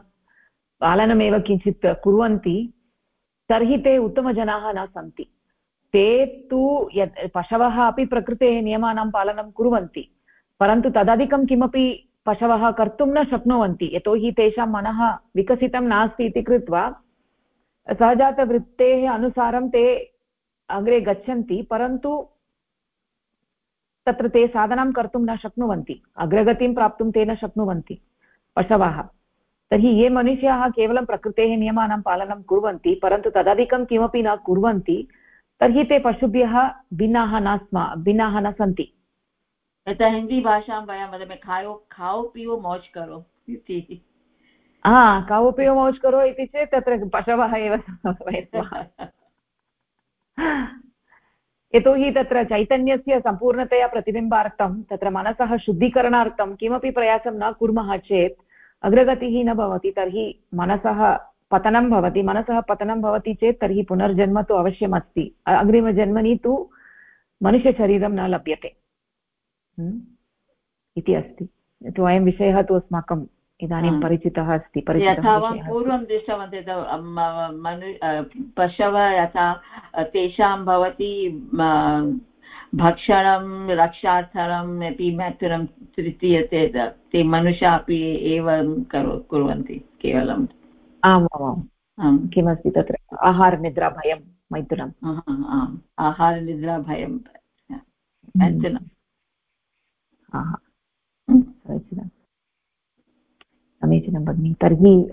पालनमेव किञ्चित् कुर्वन्ति, तर्हि ते उत्तमजनाः न सन्ति। ते तु यत् पशवः अपि प्रकृतेः नियमानां पालनं कुर्वन्ति, परन्तु तदधिकं किमपि पशवः कर्तुं न शक्नुवन्ति, यतोहि तेषां मनः विकसितं नास्ति इति कृत्वा सहजातवृत्तेः अनुसारं ते अग्रे गच्छन्ति, परन्तु तत्र ते साधनां कर्तुं न शक्नुवन्ति, अग्रगतिं प्राप्तुं ते न शक्नुवन्ति पशवः। तर्हि ये मनुष्याः केवलं प्रकृतेः नियमानां पालनं कुर्वन्ति, परन्तु तदधिकं किमपि न कुर्वन्ति, तर्हि ते पशुभ्यः भिन्नाः न स्म भिन्नाः न सन्ति। यथा हिन्दीभाषां वयं वदामः, खायो, खाओ, पियो, मौज् करो, इति। हा कावोपि मौज् करो इति चेत् तत्र पशवः एव यतोहि तत्र चैतन्यस्य सम्पूर्णतया प्रतिबिम्बार्थं, तत्र मनसः शुद्धीकरणार्थं किमपि प्रयासं न कुर्मः चेत् अग्रगतिः न भवति, तर्हि मनसः पतनं भवति। मनसः पतनं भवति चेत् तर्हि पुनर्जन्म तु अवश्यम् अस्ति अग्रिमजन्मनि तु मनुष्यशरीरं न लभ्यते। हम्म? इति अस्ति। अयं विषयः तु अस्माकं इदानीं परिचितः अस्ति यथा पूर्वं दृष्टवन्तः मनु पशव यथा तेषां भवति भक्षणं रक्षार्थम् अपि मैथुनं तृतीयते ते मनुष्या अपि एवं करो कुर्वन्ति केवलम् आम् आम् किमस्ति तत्र? आहारनिद्राभयं मैथुनम् आम्। आहारनिद्राभयं मैथुनं। समीचीनम् समीचीनं भगिनि तर्हि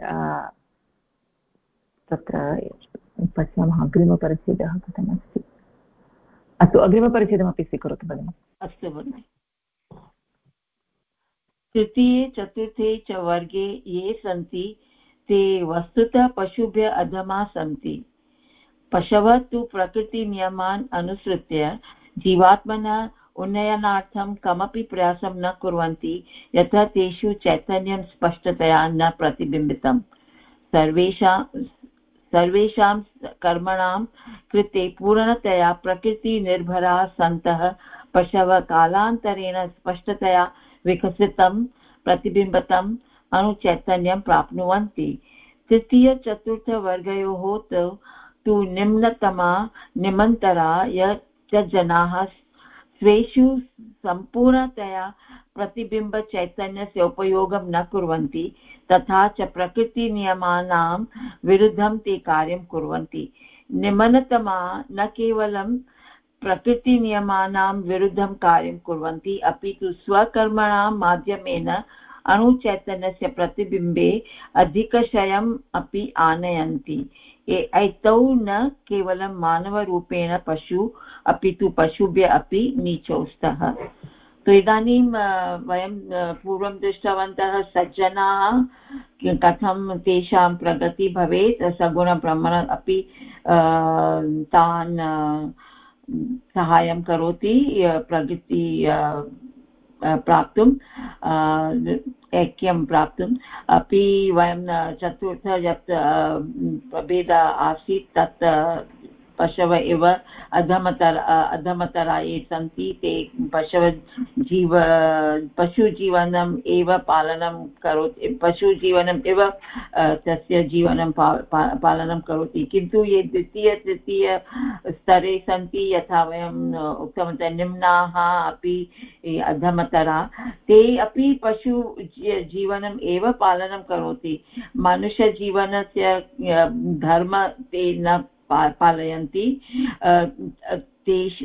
तत्र पश्यामः अग्रिमपरिच्छेदः कथमस्ति? अस्तु, अग्रिमपरिच्छेदमपि स्वीकरोतु भगिनि। अस्तु भगिनि। तृतीये, चतुर्थे च वर्गे ये सन्ति, ते वस्तुतः पशुभ्य अधमा सन्ति। पशवः तु प्रकृतिनियमान् अनुसृत्य जीवात्मनः उन्नयनार्थं कमपि प्रयासं न कुर्वन्ति, यथा तेषु चैतन्यं स्पष्टतया न प्रतिबिम्बितं सर्वेषां सर्वेषां कर्मणां कृते पूर्णतया प्रकृतिनिर्भराः सन्तः पशवः कालान्तरेण स्पष्टतया विकसितं, प्रतिबिम्बितम् अनुचैतन्यं प्राप्नुवन्ति। तृतीयचतुर्थवर्गयोः तु निम्नतमा निमन्तरा यत् जनाः स्वेषु सम्पूर्णतया प्रतिबिम्बचैतन्यस्य उपयोगं न कुर्वन्ति, तथा च प्रकृतिनियमानां विरुद्धं ते कार्यं कुर्वन्ति। निमनतमा न केवलं प्रकृतिनियमानां विरुद्धं कार्यं कुर्वन्ति, अपि तु स्वकर्मणां माध्यमेन अणुचैतन्यस्य प्रतिबिम्बे अधिकशयम् अपि आनयन्ति। एतौ न केवलं मानवरूपेण पशु, अपि तु पशुभ्य अपि नीचौ स्तः तो इदानीं वयं पूर्वं दृष्टवन्तः सज्जनाः कथं तेषां प्रगति भवेत् सगुणब्रह्मण अपि तान् सहायं करोति प्रगति प्राप्तुं ऐक्यं प्राप्तुम् अपि वयं चतुर्थ यत् भेदः आसीत् तत् पशव एव अधमतर अधमतरा ये सन्ति ते पशव जीव पशुजीवनम् एव पालनं करोति पशुजीवनम् एव तस्य जीवनं पा, पा, पालनं करोति। किन्तु ये द्वितीय तृतीयस्तरे सन्ति यथा वयम् उक्तवन्तः निम्नाः अपि अधमतरा ते अपि पशु जीवनम् एव पालनं करोति। मनुष्यजीवनस्य धर्म ते न पालयन्ति। तेष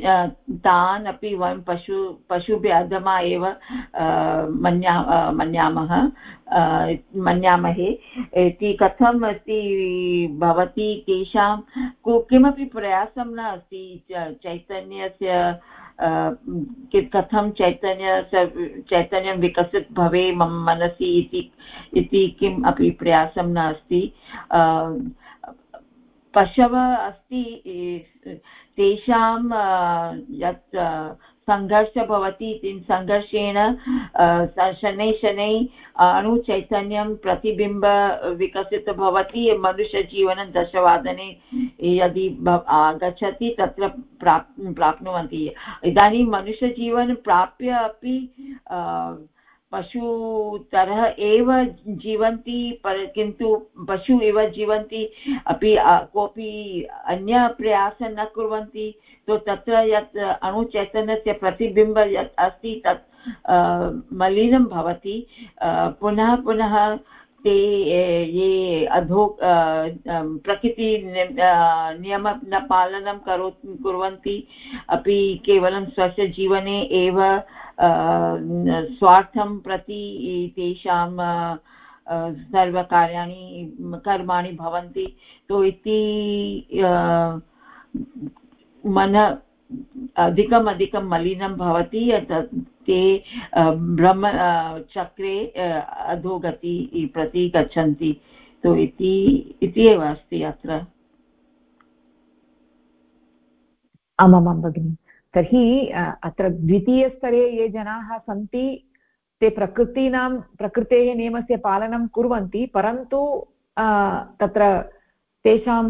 तान् अपि वयं पशु, पशुभ्यः अधमा एव मन्या मन्यामः। मन्यामहे। इति कथम् अस्ति भवति तेषां किमपि प्रयासं न अस्ति चैतन्यस्य कथं चैतन्य चैतन्यं विकसित भवे मम मनसि इति किम् अपि प्रयासं नास्ति पशव अस्ति तेषां यत् सङ्घर्षः भवति सङ्घर्षेण शनैः शनैः अणुचैतन्यं प्रतिबिम्ब विकसित भवति, मनुष्यजीवनं दशवादने यदि आगच्छति, तत्र प्राप्, प्राप्नुवन्ति। इदानीं मनुष्यजीवनं प्राप्य अपि पशुतरः एव जीवन्ति, पर किन्तु पशु इव जीवन्ति, अपि कोऽपि अन्य प्रयासः न कुर्वन्ति तो तत्र यत् अणुचैतन्यस्य प्रतिबिम्ब यत् अस्ति तत् मलिनं भवति। पुनः पुनः ते ये अधो प्रकृति नियम न पालनं करो, कुर्वन्ति अपि केवलं स्वस्य जीवने एव स्वार्थं प्रति तेषां सर्वकार्याणि, कर्माणि भवन्ति। तो इति मन अधिकम् अधिकं मलिनं भवति ते ब्रह्म चक्रे अधोगति प्रति गच्छन्ति। तो इति एव अस्ति अत्र। आमामां भगिनि, तर्हि अत्र द्वितीयस्तरे ये जनाः सन्ति, ते प्रकृतीनां, प्रकृतेः नियमस्य पालनं कुर्वन्ति, परन्तु तत्र तेषां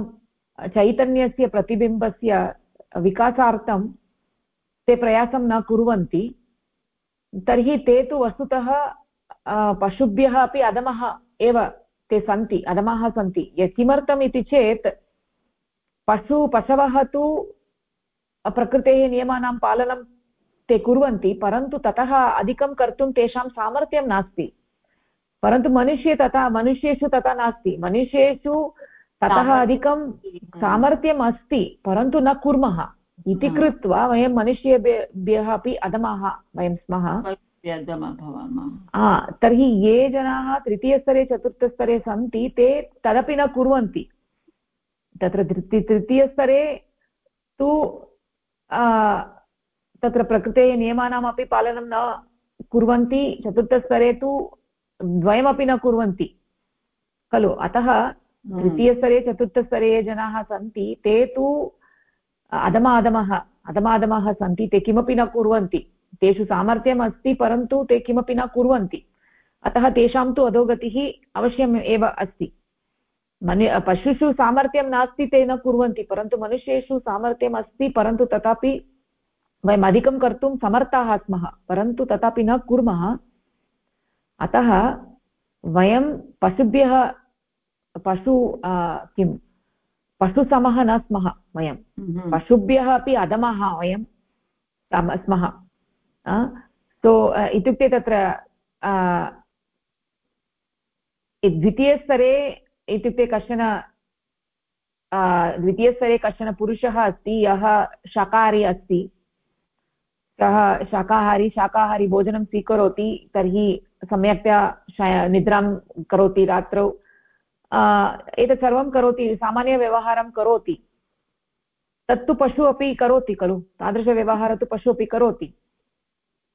चैतन्यस्य प्रतिबिम्बस्य विकासार्थं ते प्रयासं न कुर्वन्ति। तर्हि ते तु वस्तुतः पशुभ्यः अपि अधमः एव ते सन्ति अधमाः सन्ति। किमर्थम् इति चेत् पशु पशवः तु प्रकृतेः नियमानां पालनं ते कुर्वन्ति परन्तु ततः अधिकं कर्तुं तेषां सामर्थ्यं नास्ति। परन्तु मनुष्ये तथा मनुष्येषु तथा नास्ति। मनुष्येषु ततः अधिकं सामर्थ्यम् अस्ति परन्तु न कुर्मः। इति कृत्वा वयं मनुष्येभ्यः अपि अधमाः वयं स्मः। तर्हि ये जनाः तृतीयस्तरे चतुर्थस्तरे सन्ति ते तदपि न कुर्वन्ति। तत्र तृतीयस्तरे तु तत्र प्रकृतेः नियमानामपि पालनं न कुर्वन्ति चतुर्थस्तरे तु द्वयमपि न कुर्वन्ति। खलु? अतः। तृतीयस्तरे चतुर्थस्तरे ये जनाः सन्ति ते तु अधमाधमः अधमाधमः सन्ति, ते किमपि न कुर्वन्ति। तेषु सामर्थ्यम् अस्ति, परन्तु ते किमपि न कुर्वन्ति। अतः तेषां तु अधोगतिः अवश्यम् एव अस्ति। मनु, पशुषु सामर्थ्यं नास्ति, ते न कुर्वन्ति, परन्तु मनुष्येषु सामर्थ्यम् अस्ति, परन्तु तथापि वयम् अधिकं कर्तुं समर्थाः स्मः, परन्तु तथापि न कुर्मः। अतः वयं पशुभ्यः, पशु किं पशुसमः न स्मः वयं। हम्म। पशुभ्यः अपि अधमः वयं स्मः। सो इत्युक्ते तत्र द्वितीयस्तरे इत्युक्ते कश्चन द्वितीयस्तरे कश्चन पुरुषः अस्ति यः शाकाहारी अस्ति। सः शाकाहारी शाकाहारी भोजनं स्वीकरोति तर्हि सम्यक्तया निद्रां करोति रात्रौ। एतत् सर्वं करोति सामान्यव्यवहारं करोति तत्तु पशु अपि करोति खलु तादृशव्यवहारः तु पशु अपि करोति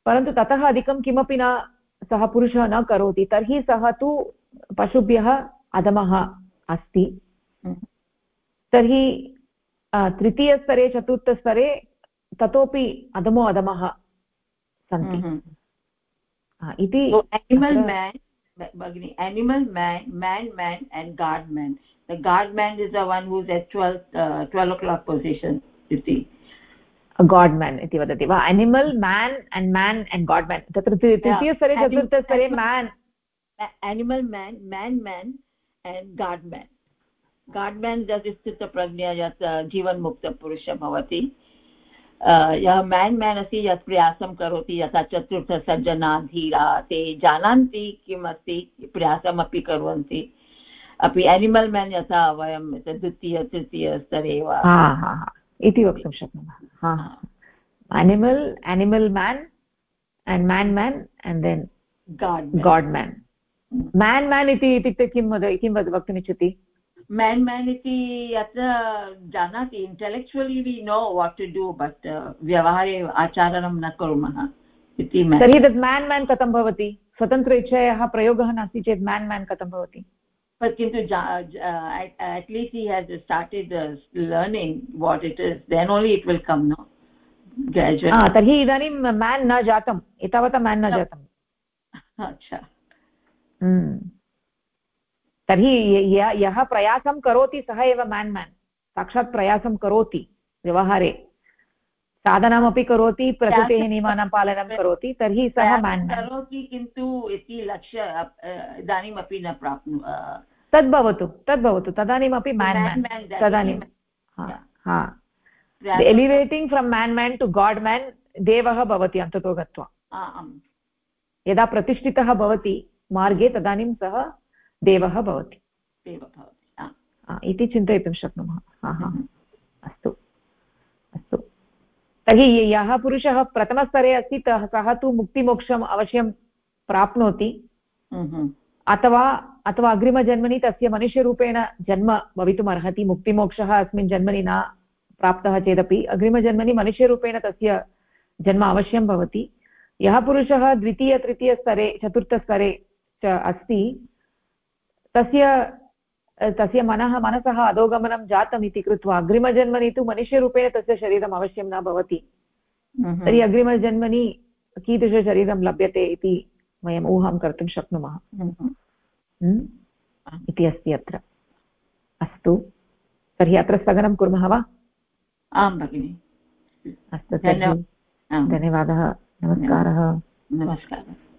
परन्तु ततः अधिकं किमपि न सः पुरुषः न करोति तर्हि सः तु पशुभ्यः अधमः अस्ति। तर्हि तृतीयस्तरे चतुर्थस्तरे ततोपि अधमो अधमः सन्ति हम्म। इति एनिमल् मेन् भगिनि animal man man man and god man the god man is the one who's at twelve twelve o'clock position इति गाड् मेन् इति वदति वा? Animal man and man and god man तत्र तृतीयस्तरे चतुर्थस्तरे man animal man man man and god man god man स्थितप्रज्ञा यत् जीवन्मुक्तपुरुषः भवति यः मेन् मेन् अस्ति यत् प्रयासं करोति यथा चतुर्थसज्जना धीरा ते जानन्ति किम् अस्ति प्रयासमपि कुर्वन्ति। अपि एनिमल् मेन् यथा वयं द्वितीय तृतीयस्तरे वा इति वक्तुं शक्नुमः। Animal animal man and man man and then god man man man इति इत्युक्ते किं वद किं वद वक्तुमिच्छति? मेन् मेन् इति अत्र जानाति intellectually we know what to do but व्यवहारे आचारणं न कुर्मः इति तर्हि तत् मेन् मेन् कथं भवति स्वतन्त्र इच्छायाः प्रयोगः नास्ति चेत् मेन् मेन् कथं भवति but kintu uh, at least he has started uh, learning what it is then only it will come no gradually ah tarhi idanim man na jatam तर्हि यः प्रयासं करोति सः एव मेन् मेन् साक्षात् प्रयासं करोति व्यवहारे। साधनमपि करोति प्रकृतेः नियमानां पालनं करोति तर्हि सः मेन् करोति किन्तु इति लक्ष्य इदानीमपि न प्राप्नु तद्भवतु तद्भवतु तदानीमपि मेन् मेन् तदानीं हा elevating from man man to god man देवः भवति अन्ततो गत्वा। यदा प्रतिष्ठितः भवति मार्गे तदानीं सः देवः भवति। इति चिन्तयितुं शक्नुमः। हा हा। हम्म। अस्तु। अस्तु। तर्हि यः पुरुषः प्रथमस्तरे अस्ति सः तु मुक्तिमोक्षम् अवश्यं प्राप्नोति। हम्म। अथवा अथवा अग्रिमजन्मनि तस्य मनुष्यरूपेण जन्म भवितुम् अर्हति मुक्तिमोक्षः अस्मिन् जन्मनि न प्राप्तः चेदपि अग्रिमजन्मनि मनुष्यरूपेण तस्य जन्म अवश्यं भवति। यः पुरुषः द्वितीयतृतीयस्तरे चतुर्थस्तरे च अस्ति तस्य तस्य मनः मनसः अधोगमनं जातम् इति कृत्वा अग्रिमजन्मनि तु मनुष्यरूपेण तस्य शरीरम् अवश्यं न भवति। तर्हि अग्रिमजन्मनि कीदृशशरीरं लभ्यते इति वयम् ऊहां कर्तुं शक्नुमः। इति अस्ति अत्र। अस्तु। तर्हि अत्र स्थगनं कुर्मः वा? आं भगिनि। अस्तु धन्यवादः। नमस्कारः। नमस्कारः।